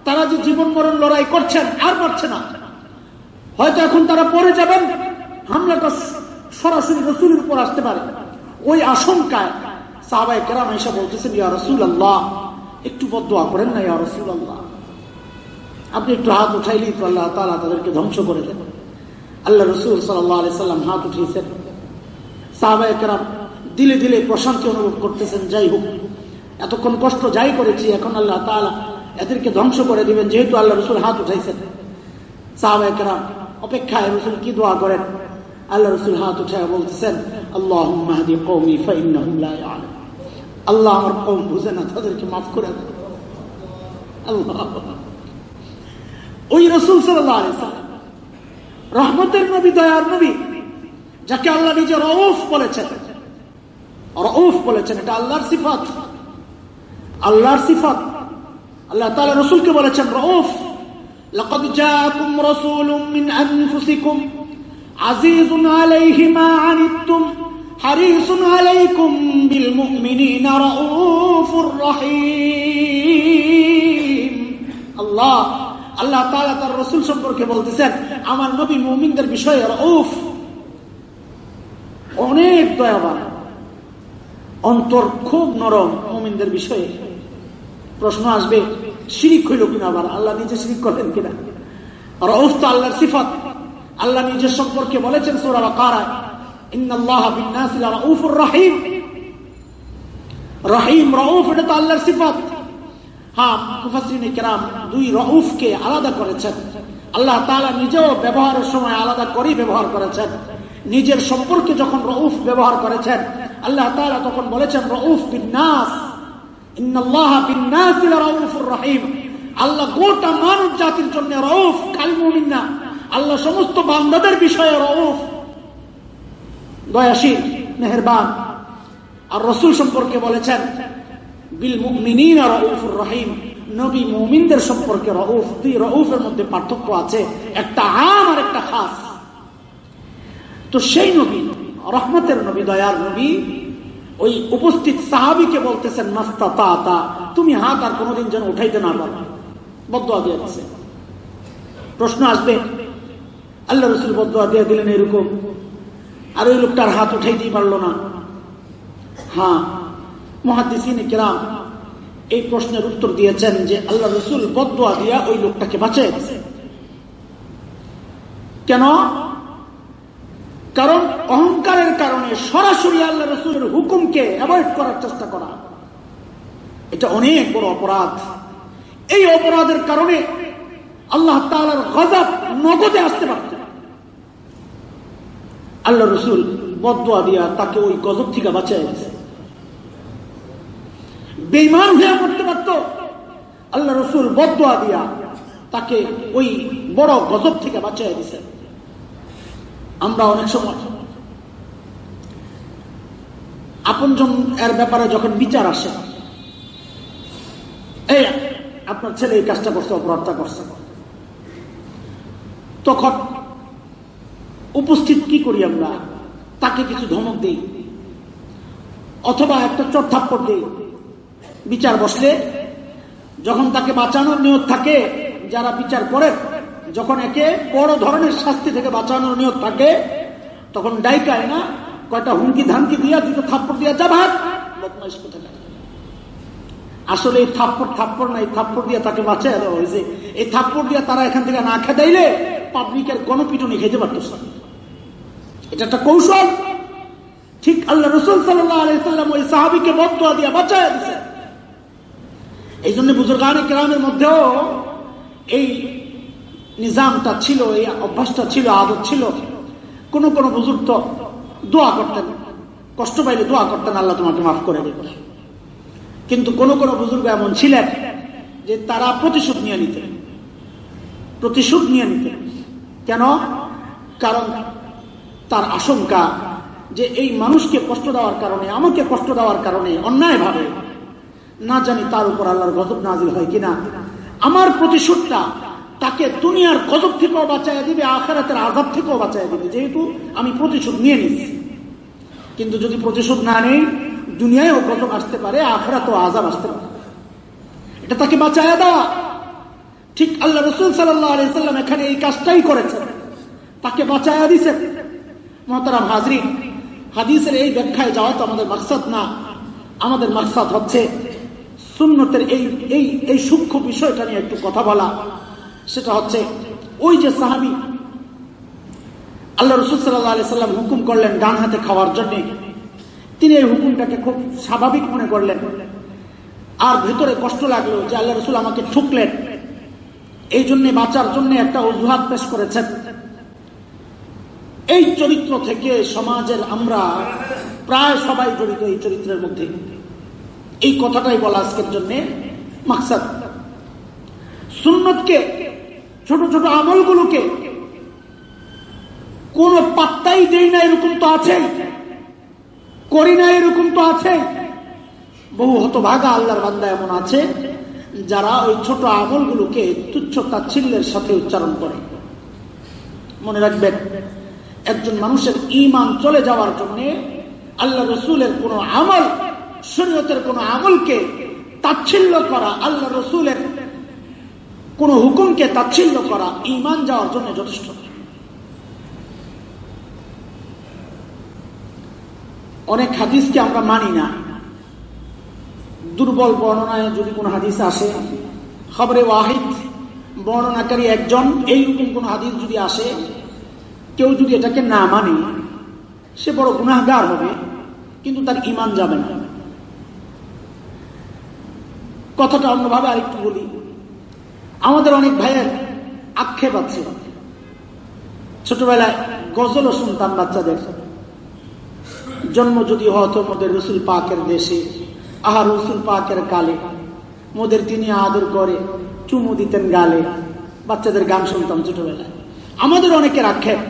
তারা যে জীবন মরণ লড়াই করছেন, আর পারছে না। হয়তো এখন তারা পরে যাবেন হামলাটা সরাসরি রসুলের উপর আসতে পারে। ওই আশঙ্কায় সাহবাই কেরাম এসে বলতেছেন, ইয়া রসুল আল্লাহ একটু বদোয়া করেন না, ইয়া রসুল আল্লাহ আপনি একটু হাত উঠাইলেই তো আল্লাহ তালা তাদেরকে ধ্বংস করে দেন। আল্লাহ রসুল সাল্লাম হাত উঠিয়েছেন। সাহবাই কেরাম দিলে দিলে প্রশান্তি অনুভব করতেছেন, যাই হোক, এতক্ষণ কষ্ট যাই করেছি, এখন আল্লাহ তালা এদেরকে ধ্বংস করে দিবেন, যেহেতু আল্লাহ রসুল হাত উঠাইছেন। সাহবাই কেরাম অপেক্ষায় রসুল কি দোয়া করেন? আল্লাহ রসুল হাত উঠায় বলতেছেন আল্লাহ মাহাদি কৌমি আল্লাহ আমার কৌম বুঝে না তাদেরকে মাফ করে দেন আল্লাহ ওই রসুল সাল্লাহ রহমতের নবী দয়ার নবী যাকে আল্লাহ নিজে রউফ বলেছেন রউফ বলেছেন এটা আল্লাহর সিফাত আল্লাহর সিফাত আল্লাহ তাআলা রসুলকে বলেছেন রউফ لقد جاءكم رسول من أنفسكم عزيز عليه ما عنتم আল্লাহ আল্লাহ তার সম্পর্কে বলতেছেন, আমার নবী মুমিনদের বিষয়ে অনেক দয়াবান, অন্তর খুব নরম মুমিনদের বিষয়ে। প্রশ্ন আসবে, শিরিক হইল কিনা আবার? আল্লাহ নিজে শিরিক করলেন কিনা? রউফ তো আল্লাহর সিফত। আল্লাহ নিজের সম্পর্কে বলেছেন সোরা কারায় রহিম। রহিম, রউফ, এটা তো আল্লাহর সিফত। হ্যাঁ মুফাসসিরিনে কেরাম দুই রউফকে আলাদা করেছেন। আল্লাহ তাআলা নিজেও ব্যবহারের সময় আলাদা করেই ব্যবহার করেছেন। নিজের সম্পর্কে যখন রউফ ব্যবহার করেছেন, আল্লাহ তাআলা তখন বলেছেন, রউফ বিন নাস ইন্নাল্লাহা বিন নাসি লারাউফুর আল্লাহ গোটা মানব জাতির জন্য রউফ খালি আল্লাহ সমস্ত বান্দাদের বিষয়ে রউফ দয়াশীল মেহেরবান। আর রসুল সম্পর্কে বলেছেন, বিল মুমিনিন রউফুর রহিম। নবী মুমিনদের সম্পর্কে রউফ, দুই রউফের মধ্যে পার্থক্য আছে, একটা আম আর একটা খাস। তো সেই নবী, রহমতের নবী, দয়ার নবী, ওই উপস্থিত সাহাবিকে বলতেছেন মাস্তা তা তুমি হাত আর কোনোদিন যেন উঠাইতে না পারো। বদুয়া দিয়ে দিচ্ছে প্রশ্ন আসবে, আল্লাহ রসুল বদুয়া দিয়ে দিলেন এরকম। আর ওই লোকটার হাত উঠাইতেই পারল না। হ্যাঁ মহাদিসিন কেরাম এই প্রশ্নের উত্তর দিয়েছেন যে আল্লাহ রসুল বদুয়া দিয়া ওই লোকটাকে দিচ্ছে কেন? কারণ অহংকারের কারণে সরাসরি আল্লাহ রসুলের হুকুমকে অ্যাভয়েড করার চেষ্টা করা। এটা অনেক বড় অপরাধ। এই অপরাধের কারণে আল্লাহ তালার গজব নগদে আসতে পারত। আল্লাহ রসুল বদুয়া দিয়া তাকে ওই গজব থেকে বাঁচাই দিয়েছে বেইমান হয়ে করতে পারত। আল্লাহ রসুল বদুয়া দিয়া তাকে ওই বড় গজব থেকে বাঁচাই দিছে আমরা অনেক সময় আপনজন এর ব্যাপারে যখন বিচার আসে, এই, আপনার ছেলে এই কাজটা করছে, অপরাধটা করছে। তখন উপস্থিত কি করি আমরা? তাকে কিছু ধমক দিই। অথবা একটা চট থাপ্পড় দিই। বিচার বসলে, যখন তাকে বাঁচানোর নিয়ত থাকে, যারা বিচার করে, যখন একে বড় ধরনের শাস্তি থেকে বাঁচানোর নিয়ত থাকে, তখন ডাইকায় না, কয়টা হুমকি ধামকি দিয়া, দুটো থাপ্পড় দিয়া, যা ভাত আসলে এই থাপ্পড় থাপ্পড় না, এই থাপ্পড় দিয়ে তাকে বাঁচায় দেওয়া হয়েছে এই থাপ্পড় দিয়ে তারা এখান থেকে না খেদাইলে, পাবলিকের গণপিটুনি খেতে পারত এটা একটা কৌশল। ঠিক আল্লাহ রসুল সাল্লাম ওই সাহাবিকে বদুয়া দিয়া বাঁচাই দিছে। এই জন্য বুজুর্গানি কেরামের মধ্যেও এই নিজামটা ছিল, এই অভ্যাসটা ছিল, আদত ছিল। কোন কোন বুজুর্গ তো দোয়া করতেন, কষ্ট পাইলে দোয়া করতেন, আল্লাহ তোমাকে মাফ করে দেবে। কিন্তু কোন কোন বুজুর্গ এমন ছিলেন যে তারা প্রতিশোধ নিয়ে নিতেন। প্রতিশোধ নিয়ে নিতেন। কেন? কারণ তার আশঙ্কা যে এই মানুষকে কষ্ট দেওয়ার কারণে, আমাকে কষ্ট দেওয়ার কারণে, অন্যায়ভাবে, না জানি তার উপর আল্লাহর গজব নাজিল হয় কিনা। আমার প্রতিশোধটা তাকে দুনিয়ার গজব থেকেও বাঁচাইয়া দিবে, আখারাতের আজাব থেকেও বাঁচাইয়া দিবে। যেহেতু আমি প্রতিশোধ নিয়ে নিচ্ছি। কিন্তু যদি প্রতিশোধ না নেই, দুনিয়ায়ও গজব আসতে পারে, আখরাতেও আজাব আসতে পারে। এটা তাকে বাঁচাইয়া দেওয়া। ঠিক আল্লাহ রসুল সাল্লাম এখানে এই কাজটাই করেছেন। তাকে বাঁচাইয়া দিছেন। মহতারাম হাজরি, হাদিসের এই ব্যাখ্যায় যাওয়া তো আমাদের মাকসাদ না। আমাদের মাকসাদ হচ্ছে সুন্নতের এই এই এই সূক্ষ্ম বিষয়টা নিয়ে একটু কথা বলা। সেটা হচ্ছে ওই যে সাহাবি আল্লাহ রসুল সাল্লাহ সাল্লাম হুকুম করলেন ডান হাতে খাওয়ার জন্য। তিনি এই হুকুমটাকে খুব স্বাভাবিক মনে করলেন। আর ভেতরে কষ্ট লাগল যে আল্লাহ রসুল আমাকে ঠুকলেন। এই জন্য বাঁচার জন্য একটা অজুহাত পেশ করেছেন। এই চরিত্র থেকে সমাজের আমরা প্রায় সবাই জড়িত এই চরিত্রের মধ্যে। এই কথাটাই বলা আজকের জন্য মাকসাদ। সুন্নতকে, ছোট ছোট আমলগুলোকে কোন পাত্তাই দেই না, এরকম তো আছে। করি না, এরকম তো আছে। বহু হতভাগা আল্লাহর বান্দা এমন আছে, যারা ওই ছোট আমলগুলোকে তুচ্ছ তাচ্ছিল্যের সাথে উচ্চারণ করে। মনে রাখবেন একজন মানুষের ইমান চলে যাওয়ার জন্য আল্লাহ রসুলের কোন আমল, শরীয়তের কোন আমলকে তাচ্ছিল্য করা, আল্লাহ রসুলের কোন হুকুমকে তাচ্ছিল্য করা ইমান যাওয়ার জন্য যথেষ্ট। অনেক হাদিসকে আমরা মানি না। দুর্বল বর্ণনায় যদি কোন হাদিস আসে, খবরে ওয়াহিদ বর্ণনাকারী একজন এইরকম কোন হাদিস যদি আসে কেউ যদি এটাকে না মানে সে বড় গুনাহগার হবে, কিন্তু তার ইমান যাবে না। কথাটা অন্যভাবে আরেকটু বলি। আমাদের অনেক ভাইয়ের আক্ষেপ আছে। ছোটবেলায় গজলও শুনতাম বাচ্চাদের। জন্ম যদি হতো মোদের রসুল পাকের দেশে আহা রসুল পাকের কালে, মোদের তিনি আদর করে, চুমু দিতেন গালে। বাচ্চাদের গান শুনতাম ছোটবেলায়। আমাদের অনেকের আক্ষেপ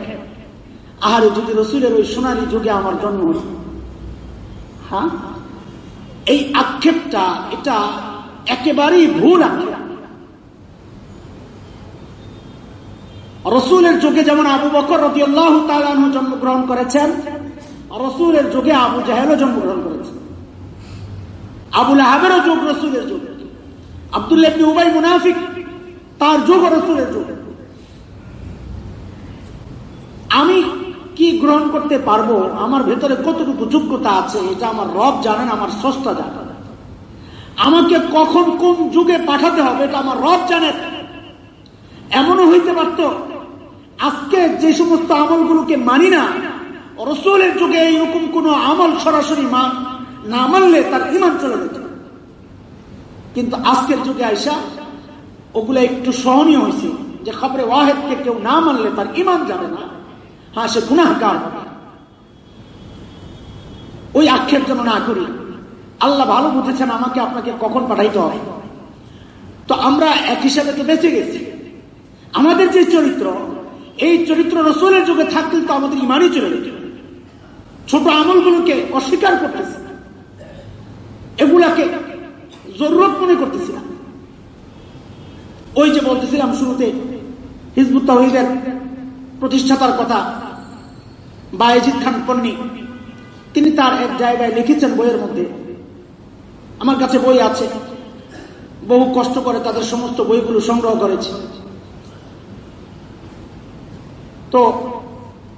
আহারে যদি রসুলের ওই সোনালি যুগে আমার জন্ম হতো। হ্যাঁ? এই আক্ষেপটা এটা একেবারেই ভুল আক্ষেপ। রসুলের যুগে যেমন আবু বকর রবি আল্লাহ জন্মগ্রহণ করেছেন রসুলের যুগে আবু জাহেলও জন্মগ্রহণ করেছেন। আবুল আহাবেরও যুগ রসুলের যুগ। আবদুল্লাহ উবাই মুনাফিক তার যুগ রসুলের যুগ। আমি কি গ্রহণ করতে পারব? আমার ভেতরে কতটুকু যোগ্যতা আছে? এটা আমার রব জানেন, আমার স্রষ্টা জানেন। আমাকে কখন কোন যুগে পাঠাতে হবে এটা আমার রব জানেন। এমনও হইতে পারত, আজকে যে সমস্ত আমলগুলোকে মানি না, রসুলের যুগে এইরকম কোন আমল সরাসরি মান না মানলে তার ইমান চলে যেত। কিন্তু আজকের যুগে আইসা ওগুলো একটু সহনীয় হয়েছে যে খবরে ওয়াহেদকে কেউ না মানলে তার ইমান যাবে না। হ্যাঁ সে গুনাহকার হবে। ওই আক্ষেপ যেন না করি। আল্লাহ ভালো বুঝেছেন আমাকে আপনাকে কখন পাঠাইতে হবে। তো আমরা এক হিসাবে তো বেঁচে গেছি। আমাদের যে চরিত্র, এই চরিত্র রসুলের যুগে থাকলে তো আমাদের ইমানই চলে যেত। ছোট আমলগুলোকে অস্বীকার করতেছে। এগুলাকে জরুরত মনে করতেছিলাম। ওই যে বলতেছিলাম শুরুতে, হিজবুত তাহিদের প্রতিষ্ঠাতার কথা বায়েজিদ খান পন্নি তিনি তার এক জায়গায় লিখেছেন বইয়ের মধ্যে, আমার কাছে বই আছে। বহু কষ্ট করে তাদের সমস্ত বইগুলো সংগ্রহ করেছে। তো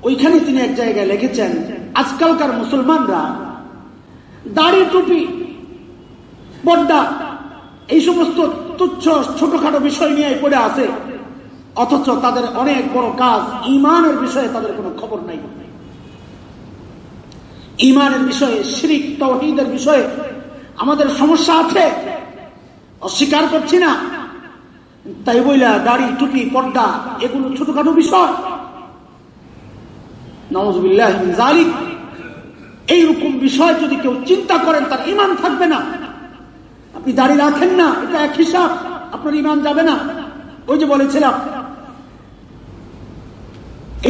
ওইখানে তিনি এক জায়গায় লিখেছেন, আজকালকার মুসলমানরা দাড়ি টুপি, পর্দা, এই সমস্ত তুচ্ছ ছোটখাটো বিষয় নিয়ে পড়ে আছে। অথচ তাদের অনেক বড় কাজ, ইমানের বিষয়ে তাদের কোনো খবর নাই। ইমানের বিষয়ে, শ্রিক তহিদের বিষয়ে আমাদের সমস্যা আছে। অস্বীকার করছি না। তাই বইলা দাড়ি, টুপি, পর্দা, এগুলো ছোটখাটো বিষয়। নওয়াজ এইরকম বিষয় যদি কেউ চিন্তা করেন, তার ইমান থাকবে না। আপনি দাঁড়িয়ে রাখেন না, এটা এক হিসাব। আপনার ইমান যাবে না। ওই যে বলেছিলাম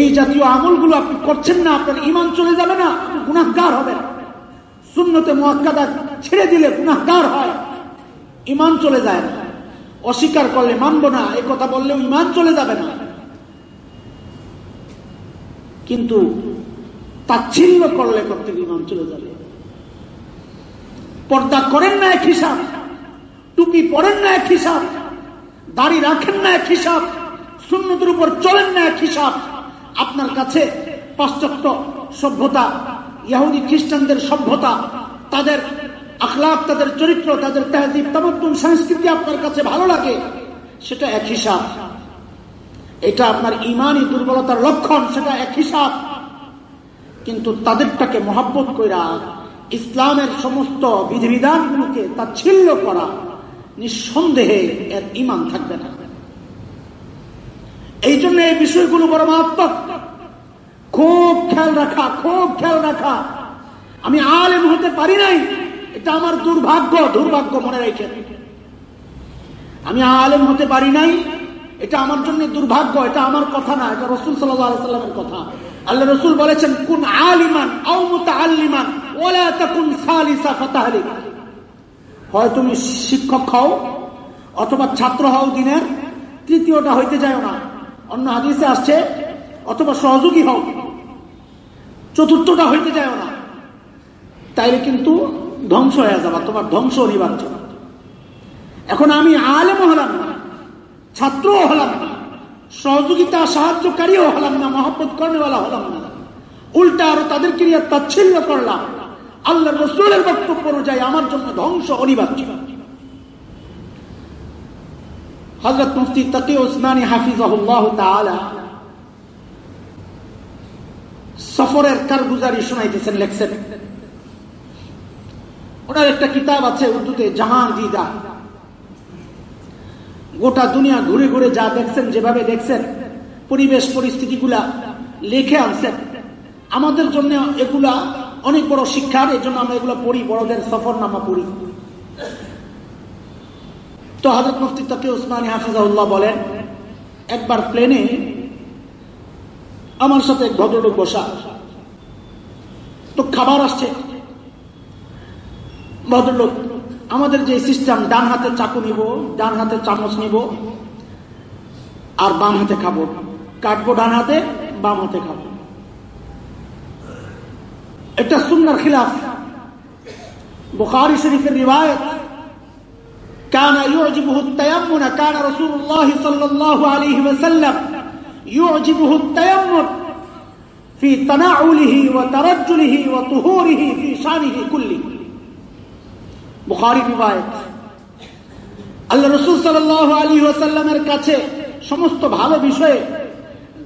এই জাতীয় আমলগুলো আপনি করছেন না, আপনার ইমান চলে যাবে না, গুনাহগার হবেন শূন্যতে মোয়াক্কাদা ছেড়ে দিলে গুনাহগার হয়। ইমান চলে যায় না। অস্বীকার করলে মানব না, এই কথা বললেও ইমান চলে যাবে না। কিন্তু তাচ্ছিল্য করলে করতে ইমান চলে যাবে। পর্দা করেন না এক হিসাব, টুপি পরেন না এক হিসাব, দাড়ি রাখেন না এক হিসাব শূন্যতের উপর চলেন না এক হিসাব। আপনার কাছে পাশ্চাত্য সভ্যতা ইহুদি খ্রিস্টানদের সভ্যতা, তাদের আখলাপ, তাদের চরিত্র, তাদের তেহজিব তামদ্দুন সংস্কৃতি আপনার কাছে ভালো লাগে, সেটা এক হিসাব। এটা আপনার ইমানই দুর্বলতার লক্ষণ, সেটা এক হিসাব। কিন্তু তাদেরটাকে মহাব্বত কইরা ইসলামের সমস্ত বিধিবিধানগুলোকে তাচ্ছিল্য করা নিঃসন্দেহে এর ইমান থাকবে না। এই জন্য এই বিষয়গুলো বড় মারাত্মক খুব খেয়াল রাখা, খুব খেয়াল রাখা। আমি আলেম হতে পারি নাই, এটা আমার দুর্ভাগ্য দুর্ভাগ্য মনে রেখে। আমি আলেম হতে পারি নাই, এটা আমার জন্য দুর্ভাগ্য, এটা আমার কথা না, এটা রসুল সাল্লামের কথা। আল্লাহ রসুল বলেছেন, কোন আলিমান আলিমান হয় তুমি শিক্ষক হও, অথবা ছাত্র হও দিনের, তৃতীয়টা হইতে যায় না। অন্য হাদিসে আসছে, অথবা সহযোগী হও। চতুর্থটা হইতে যায় না। তাইলে কিন্তু ধ্বংস হয়ে যাবা, তোমার ধ্বংস অনিবার্য। এখন আমি আলেম হলাম না, ছাত্রও হলাম না, সহযোগিতা, সাহায্যকারীও হলাম না, মহব্বত কর্মওয়ালা হলাম না। উল্টা আরও তাদেরকে নিয়ে তাচ্ছিল্য করলাম। আল্লাহ রসুলের বক্তব্য অনুযায়ী আমার জন্য ধ্বংস অনিবার্য। হজরত মুফতি তকি ওসমানী তাআলা সফরের কারগুজারি শোনাইতেছেন, লেখছেন। ওনার একটা কিতাব আছে উর্দুতে, জাহান দিদা গোটা দুনিয়া ঘুরে ঘুরে যা দেখছেন, যেভাবে দেখছেন, পরিবেশ পরিস্থিতিগুলা লিখে আনছেন। আমাদের জন্য এগুলা অনেক বড় শিক্ষার এই জন্য আমরা এগুলো পড়ি, বড়দের সফর নামা পড়ি। তো হজরত মুফতি তকি উসমানী হাফিজাউল্লাহ বলেন, একবার প্লেনে আমার সাথে এক ভদ্রলোক বসা। তো খাবার আসছে। ভদ্রলোক, আমাদের যে সিস্টেম ডান হাতে চাকু নিব, ডান হাতে চামচ নিব, আর বাম হাতে খাব। কাটবো ডান হাতে, বাম হাতে খাব। এটা সুন্দর খিলাফ। বুখারি শরীফের রিবায়ত كان يعجبه التيمن كان رسول الله صلى الله عليه وسلم يعجبه التيمن في تناعله وترجله وطهوره في شانه كله বুখারি রিবায়ত আল্লাহ রসুল সাল আলী ওসাল্লামের কাছে সমস্ত ভালো বিষয়ে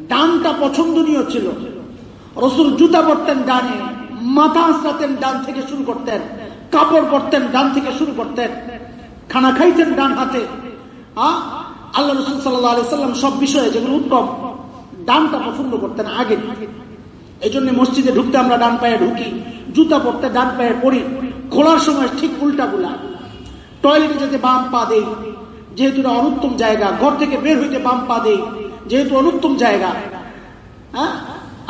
ডানটা পছন্দনীয় ছিল রসুল জুতা পরতেন ডানে মাথা আসরাতেন ডান থেকে শুরু করতেন কাপড় পরতেন ডান থেকে শুরু করতেন খানা খাইতেন ডান হাতে। আল্লাহ রসুল সাল্লাহ সাল্লাম সব বিষয়ে যেগুলো উত্তম, ডানটা পছন্দ করতেন আগে। এই জন্য মসজিদে ঢুকতে আমরা ডান পায়ে ঢুকি, জুতা পরতে ডান পায়ে পড়ি, খোলার সময় ঠিক উল্টা গুলা টয়লেটে যেতে বাম পা দেই, যেহেতু এটা অনুত্তম জায়গা, ঘর থেকে বের হইতে বাম পা দেই, যেহেতু অনুত্তম জায়গা হ্যাঁ?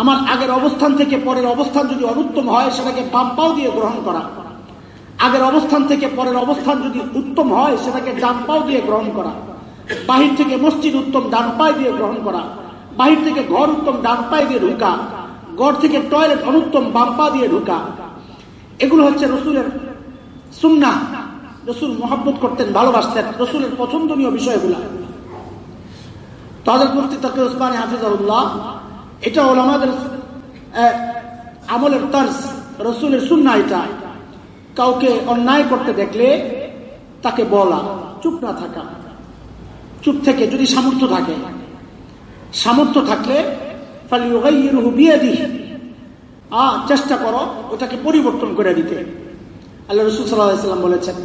আমার আগের অবস্থান থেকে পরের অবস্থান যদি অনুত্তম হয়, সেটাকে বাম পাও দিয়ে গ্রহণ করা। আগের অবস্থান থেকে পরের অবস্থান যদি উত্তম হয়, সেটাকে ডান পাও দিয়ে গ্রহণ করা। বাহির থেকে মসজিদ উত্তম, ডান পায়ে দিয়ে গ্রহণ করা। বাহির থেকে ঘর উত্তম, ডান পায়ে দিয়ে ঢুকা। ঘর থেকে টয়লেট অনুত্তম, বাম পা দিয়ে ঢুকা। এগুলো হচ্ছে রসুলের সুন্না রসুল মোহাব্বত করতেন, ভালোবাসতেন। রসুলের পছন্দনীয় বিষয়গুলা। তাদের মুফতি তাকে ওসমানী হাফিজাউল্লাহ এটা হল আমাদের আমলের তর্জ রসুলের সুন্না এটা। কাউকে অন্যায় করতে দেখলে তাকে বলা, চুপ না থাকা। চুপ থেকে যদি সামর্থ্য থাকে, সামর্থ্য থাকলে চেষ্টা করো ওটাকে পরিবর্তন করে দিতে। আল্লাহ রসুল সাল্লাম বলেছেন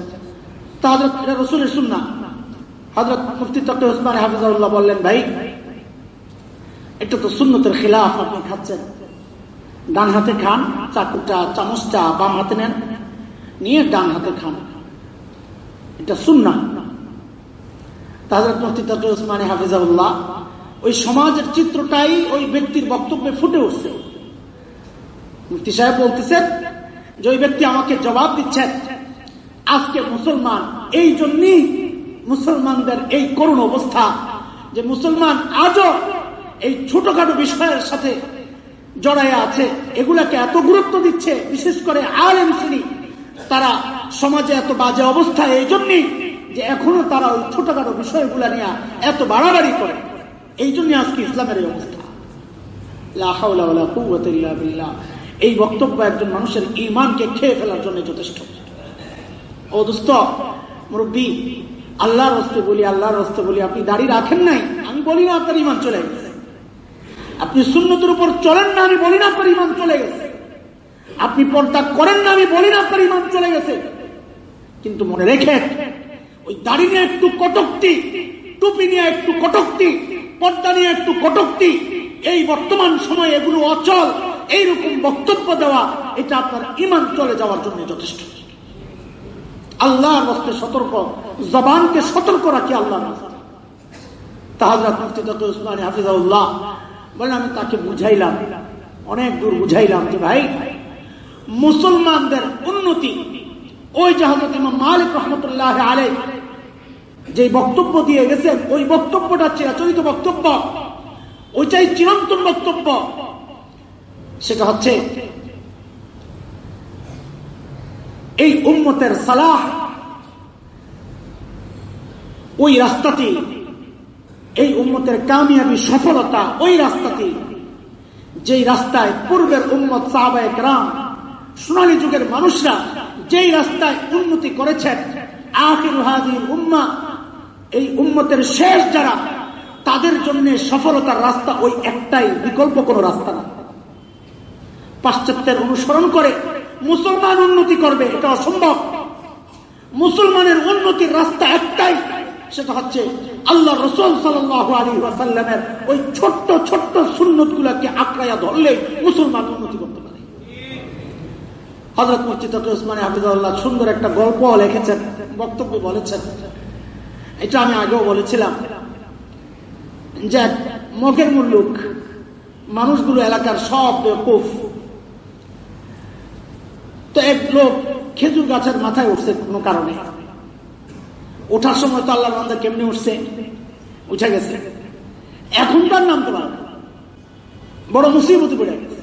তাহলে এটা রসুলের সুন্না হজরত মুফতি হাফিজাউল্লাহ বললেন, ভাই, এটা তো সুন্নতের খিলাফ, আপনি খাচ্ছেন। ডান হাতে খান, চাকুটা, চামচটা বাম হাতে নেন নিয়ে ডান হাতে খান। এটা সুন্না তক্ত হাফিজাউল্লাহ ওই সমাজের চিত্রটাই ওই ব্যক্তির বক্তব্যে ফুটে উঠছে। মুফতি সাহেব বলতেছেন যে ওই ব্যক্তি আমাকে জবাব দিচ্ছেন আজকে মুসলমান, এই জন্যই মুসলমানদের এই করুণ অবস্থা যে মুসলমান আজও এই ছোটখাটো বিষয়ের সাথে জড়ায় আছে, এগুলাকে এত গুরুত্ব দিচ্ছে, বিশেষ করে আলেম শ্রেণি। তারা সমাজে এত বাজে অবস্থা এই জন্যই যে এখনও তারা ওই ছোটখাটো বিষয়গুলা নিয়ে এত বাড়াবাড়ি করে। এই জন্য আজকে ইসলামের এই অবস্থা। এই বক্তব্য একজন মানুষের ইমানকে খেয়ে ফেলার জন্য যথেষ্ট। ও দোস্ত, মুরব্বী, আল্লাহর হস্তে বলি, আল্লাহর হস্তে বলি, আপনি দাড়ি রাখেন নাই? আমি বলি না আপনার ইমান চলে গেছে। আপনি শূন্যতের উপর চলেন না, আমি বলি না আপনার ইমান চলে গেছে। আপনি পর্দা করেন না, আমি বলি না আপনার ইমান চলে গেছে। কিন্তু মনে রেখে ওই দাড়ি নিয়ে একটু কটকটি টুপি নিয়ে একটু কটকটি পর্দা নিয়ে একটু কটকটি এই বর্তমান সময়ে এগুলো অচল, এইরকম বক্তব্য দেওয়া, এটা আপনার ইমান চলে যাওয়ার জন্য যথেষ্ট। আল্লাহর রস্তে সতর্ক, জবানকে সতর্ক রাখি আল্লাহ বলেন, আমি তাকে বুঝাইলাম, অনেক দূর বুঝাইলাম যে, ভাই মুসলমানদের উন্নতি। ওই জাহাজত ইমাম মালিক রহমতুল্লাহ আলে যে বক্তব্য দিয়ে গেছে ওই বক্তব্যটা চিরাচরিত বক্তব্য। ওইটাই চিরন্তন বক্তব্য। সেটা হচ্ছে, এই উম্মতের সালাহ, ওই রাস্তাটি, এই উম্মতের কামিয়াবি সফলতা ওই রাস্তাটি, যেই রাস্তায় পূর্বের উম্মত সাহাবায় গ্রাম সোনালী যুগের মানুষরা যেই রাস্তায় উন্নতি করেছেন, আখির হাজির উম্মা, এই উম্মতের শেষ যারা, তাদের জন্য সফলতার রাস্তা ওই একটাই বিকল্প কোন রাস্তা না। পাশ্চাত্যের অনুসরণ করে মুসলমান উন্নতি করবে, এটা অসম্ভব। মুসলমানের উন্নতির রাস্তা একটাই, সেটা হচ্ছে আল্লাহ রসুল সাল্লাহ আলী ওই ছোট্ট ছোট্ট সুন্নত গুলাকে আঁকড়াইয়া ধরলে মুসলমান উন্নতি করতে হজরত মসজিদ উসমানী হাফিজাল্লাহ সুন্দর একটা গল্প লিখেছেন, বক্তব্য বলেছেন। এটা আমি আগেও বলেছিলাম যে মগের মুল্লুক, মানুষগুলো এলাকার সব বেকুফ। তো এক লোক খেজুর গাছের মাথায় উঠছে কোনো কারণে। ওঠার সময় তো আল্লাহ বান্দা কেমনি উঠছে? উঠে গেছে। এখনকার নাম পারবে বড় মুসিবত পড়ে গেছে।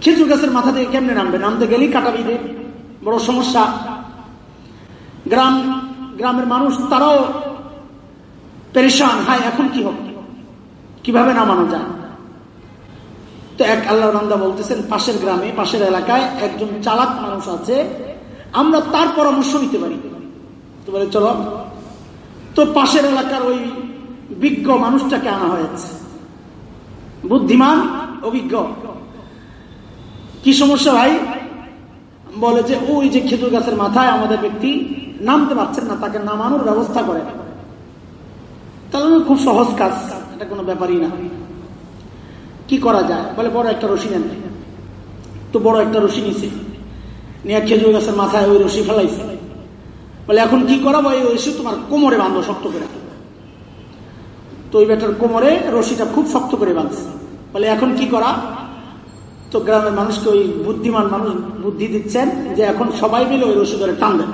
খেজুর গাছের মাথা থেকে কেমনে নামবে? নামতে গেলেই কাটা বড় সমস্যা। গ্রাম, গ্রামের মানুষ, তারাও পেরেশান। হায়, এখন কি হবে? কীভাবে নামানো যায়? তো এক আল্লাহ রান্দা বলতেছেন, পাশের গ্রামে, পাশের এলাকায় একজন চালাক মানুষ আছে। আমরা তার পরামর্শ নিতে পারি। তো বলে, চলো। তো পাশের এলাকার ওই বিজ্ঞ মানুষটাকে আনা হয়েছে। বুদ্ধিমান, অভিজ্ঞ। কি সমস্যা ভাই? বলে যে, ওই যে খেজুর গাছের মাথায় আমাদের ব্যক্তি নামতে পারছেন না, তাকে নামানোর ব্যবস্থা করে। তাহলে খুব সহজ কাজ, এটা কোনো ব্যাপারই না। কি করা যায়? বলে, বড় একটা রশি নেন। তো বড় একটা রশি নিছে। নিয়ে খেজুর গাছের মাথায় ওই রশি ফেলাইছে। বলে, এখন কি করাবো এই রশি তোমার কোমরে বাঁধো শক্ত করে। তো ওই বেটার কোমরে রশিটা খুব শক্ত করে বাঁধছে। বলে, এখন কি করা? তো গ্রামের মানুষকে ওই বুদ্ধিমান মানুষ বুদ্ধি দিচ্ছেন যে এখন সবাই মিলে ওই রশি ধরে টান দেন।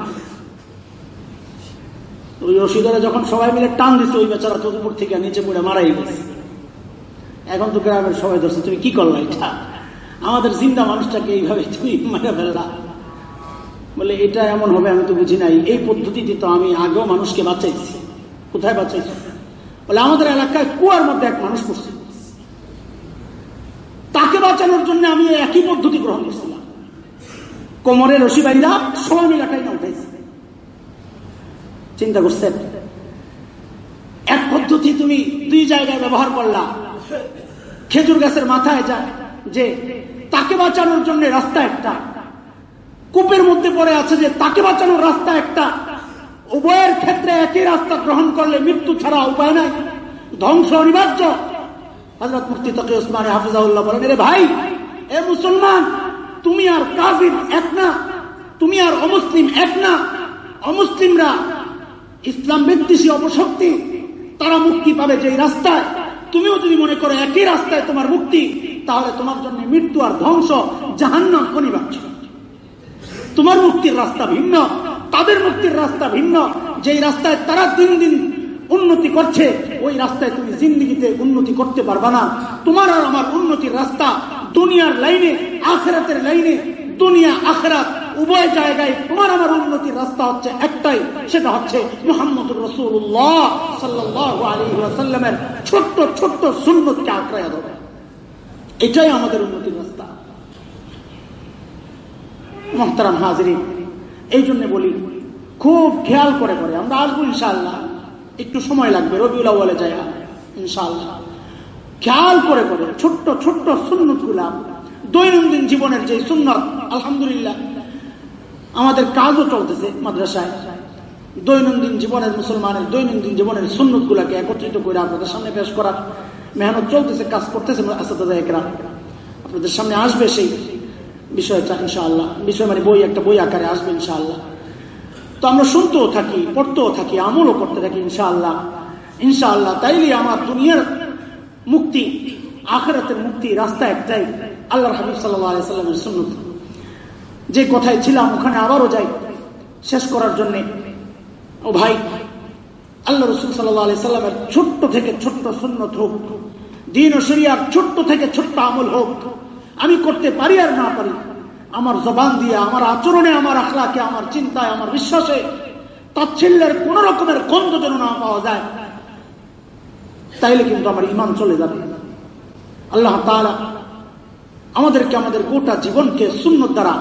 ওই রশি ধরে যখন সবাই মিলে টান দিচ্ছে ওই বেচারা তো উপর থেকে নিচে পড়ে মারাই গেছে। এখন তো গ্রামের সবাই ধরছে, তুমি কি করলা এটা? আমাদের জিন্দা মানুষটাকে এইভাবে তুমি মেরে ফেললা। বলে, এটা এমন হবে, আমি তো বুঝি নাই। এই পদ্ধতিতে তো আমি আগেও মানুষকে বাঁচাইছি। কোথায় বাঁচাইছি? বলে, আমাদের এলাকায় কুয়ার মধ্যে এক মানুষ পড়ছে। তাকে বাঁচানোর জন্য আমি একই পদ্ধতি গ্রহণ করছিলাম। কোমরে রশি বাইরা সবাই মিলাটাই না উঠাইছি চিন্তা করছেন? এক পদ্ধতি তুমি দুই জায়গায় ব্যবহার করলা। খেজুর গাছের মাথায় যায় যে তাকে বাঁচানোর জন্য রাস্তা একটা। কূপের মধ্যে পড়ে আছে যে তাকে বাঁচানোর রাস্তা একটা। উভয়ের ক্ষেত্রে একই রাস্তা গ্রহণ করলে মৃত্যু ছাড়া উপায় নাই। ধ্বংস অনিবার্য। হজরত মুফতি তকে ওসমান হাফিজাউল্লাহ বলেন রে ভাই, এ মুসলমান, তুমি আর কাজির এক না, তুমি আর অমুসলিম এক না, অমুসলিমরা ইসলাম বিদ্বেষী অপশক্তি, তারা মুক্তি পাবে যে রাস্তায়। তুমিও যদি মনে করো একই রাস্তায় তোমার মুক্তি, তাহলে তোমার জন্য মৃত্যু আর ধ্বংস জাহান্নাম অনিবার্য। তোমার মুক্তির রাস্তা ভিন্ন, তাদের মুক্তির রাস্তা ভিন্ন, যেই রাস্তায় তারা দিন দিন উন্নতি করছে, ওই রাস্তায় তুমি জিন্দিগিতে উন্নতি করতে পারবা না। তোমার আর আমার উন্নতির রাস্তা দুনিয়ার লাইনে, আখেরাতের লাইনে, দুনিয়া, আখেরাত, উভয় জায়গায় তোমার আমার উন্নতির রাস্তা হচ্ছে একটাই, সেটা হচ্ছে মোহাম্মদ রসুল্লাহ সাল্লাহ আলী ছোট্ট ছোট্ট সুন্নতকে আঁকড়াইয়া ধরে। এটাই আমাদের উন্নতির রাস্তা। মোহতারাম হাজরিন এই জন্য বলি, খুব খেয়াল করে করে, আমরা আসব ইনশাআল্লাহ। একটু সময় লাগবে, রবিউল আউ্বালে যায় ইনশাআল্লাহ। খেয়াল করে করে, ছোট্ট ছোট্ট সুন্নতগুলা দৈনন্দিন জীবনের যে সুন্নত, আলহামদুলিল্লাহ, আমাদের কাজও চলতেছে মাদ্রাসায়। দৈনন্দিন জীবনের মুসলমানের দৈনন্দিন জীবনের সুন্নত গুলাকে একত্রিত করে আপনাদের সামনে পেশ করার মেহনত চলতেছে, কাজ করতেছে একরা আপনাদের সামনে আসবে সেই বিষয়টা, ইনশাআল্লাহ। বিষয় মানে বই, একটা বই আকারে আসবে, ইনশাআল্লাহ। তো আমরা শুনতেও থাকি, পড়তেও থাকি, আমলও করতে থাকি, ইনশাআল্লাহ। ইনশাআল্লাহ, তাইলে আমার দুনিয়ার মুক্তি, আখরাতের মুক্তি রাস্তা একটাই আল্লাহ হাবিব সাল্লামের সুন্নত। যে কথায় ছিলাম, ওখানে আবারও যাই, শেষ করার জন্যে। ও ভাই, আল্লাহ রসুল সাল্লামের ছোট্ট থেকে ছোট্ট সুন্নত হোক, দিন ও শরিয়ার ছোট্ট থেকে ছোট্ট আমল হোক, আমি করতে পারি আর না পারি আমার জবান দিয়ে, আমার আচরণে, আমার আখলাকে, আমার চিন্তায়, আমার বিশ্বাসে তাচ্ছিল্যের কোন রকমের গন্ধ যেন না পাওয়া যায়, তাইলে কিন্তু আমার ইমান চলে যাবে। আল্লাহ তাআলা আমাদেরকে, আমাদের গোটা জীবনকে শূন্য দ্বারা,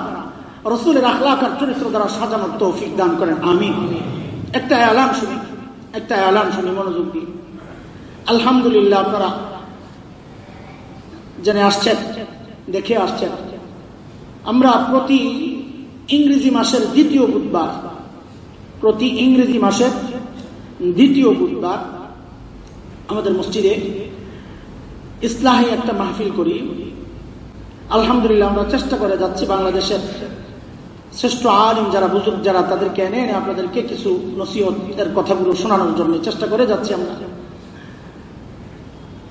রসুলের আখলাকার চরিত্র দ্বারা সাজানোর তৌফিক দান করেন। আমি একটা অ্যালান শুনি, একটা অ্যালান শুনি, মনোযোগ দিয়ে। আলহামদুলিল্লাহ, আপনারা জেনে আসছেন, দেখে আসছেন। আমরা প্রতি ইংরেজি মাসের দ্বিতীয় বুধবার, প্রতি ইংরেজি মাসের দ্বিতীয় বুধবার আমাদের মসজিদে ইসলাহী একটা মাহফিল করি। আলহামদুলিল্লাহ, আমরা চেষ্টা করে যাচ্ছি বাংলাদেশের শ্রেষ্ঠ আলিম যারা, বুজুর্গ যারা, তাদেরকে এনে এনে আপনাদেরকে কিছু নসিহতের কথাগুলো শোনানোর জন্য চেষ্টা করে যাচ্ছি আমরা।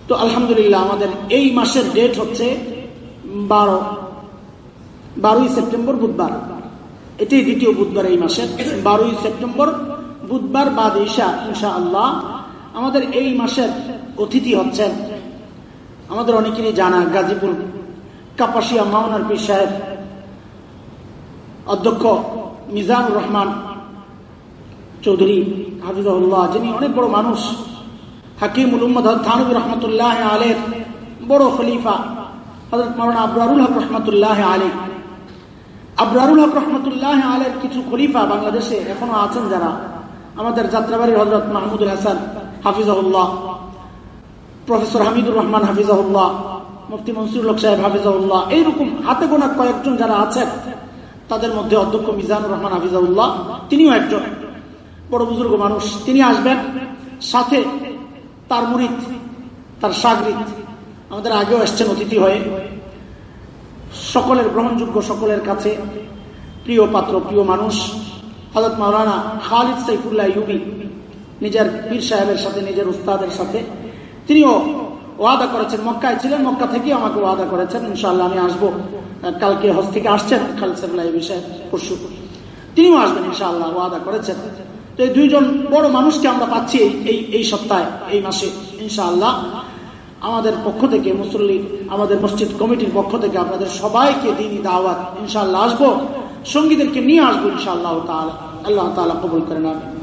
তো আলহামদুলিল্লাহ, আমাদের এই মাসের ডেট হচ্ছে বারো বারোই সেপ্টেম্বর বুধবার। এটাই দ্বিতীয় বুধবার এই মাসের। বারোই সেপ্টেম্বর বুধবার বাদ ঈশা ইনশা আল্লাহ আমাদের এই মাসের অতিথি হচ্ছেন আমাদের অনেকেরই জানা গাজীপুর কাপাসিয়া মাওনার পীর সাহেব, অধ্যক্ষ মিজানুর রহমান চৌধুরী হাফিজুল্লাহ যিনি অনেক বড় মানুষ। হাকিমুল উম্মদ থানুর রহমতুল্লাহ আলের বড় খলিফা হজরত মৌলানা আবরারুল হক রহমতুল্লাহ আলী আবরারুল হক রহমতুল্লাহ আলের কিছু খলিফা বাংলাদেশে এখনও আছেন যারা। আমাদের যাত্রাবাড়ির হজরত মাহমুদুল হাসান হাফিজাহুল্লাহ, প্রফেসর হামিদুর রহমান হাফিজাহুল্লাহ, মুফতি মনসুর লোক সাহেব হাফিজাহুল্লাহ, এইরকম হাতে গোনা কয়েকজন যারা আছেন, তাদের মধ্যে অধ্যক্ষ মিজানুর রহমান হাফিজাউল্লাহ তিনিও একজন। বড় বুজুর্গ মানুষ, তিনি আসবেন, সাথে তার মুরিদ, তার সাগরিত আমাদের আগেও এসছেন অতিথি হয়ে। সকলের গ্রহণযোগ্য সকলের কাছে প্রিয় পাত্র, প্রিয় মানুষ হজরত মাওলানা খালিদ সাইফুল্লাহ ইউবি, নিজের পীর সাহেবের সাথে, নিজের উস্তাদের সাথে, তিনিও ওয়াদা করেছেন, মক্কায় ছিলেন, মক্কা থেকে আমাকে ওয়াদা করেছেন ইনশাল্লাহ আমি আসব। কালকে হজ থেকে আসছেন খালিদ সাইফুল্লাহ ইউবি সাহেব, পরশু। তিনিও আসবেন, ইনশাআল্লাহ, ওয়াদা করেছেন। তো এই দুইজন বড় মানুষকে আমরা পাচ্ছি এই এই সপ্তাহে, এই মাসে, ইনশাআল্লাহ। আমাদের পক্ষ থেকে মুসল্লি, আমাদের মসজিদ কমিটির পক্ষ থেকে আপনাদের সবাইকে দিনই দাওয়াত ইনশাল্লাহ আসব, সঙ্গীদেরকে নিয়ে আসব ইনশাআল্লাহ তাআলা। আল্লাহ তালা কবুল করে আমি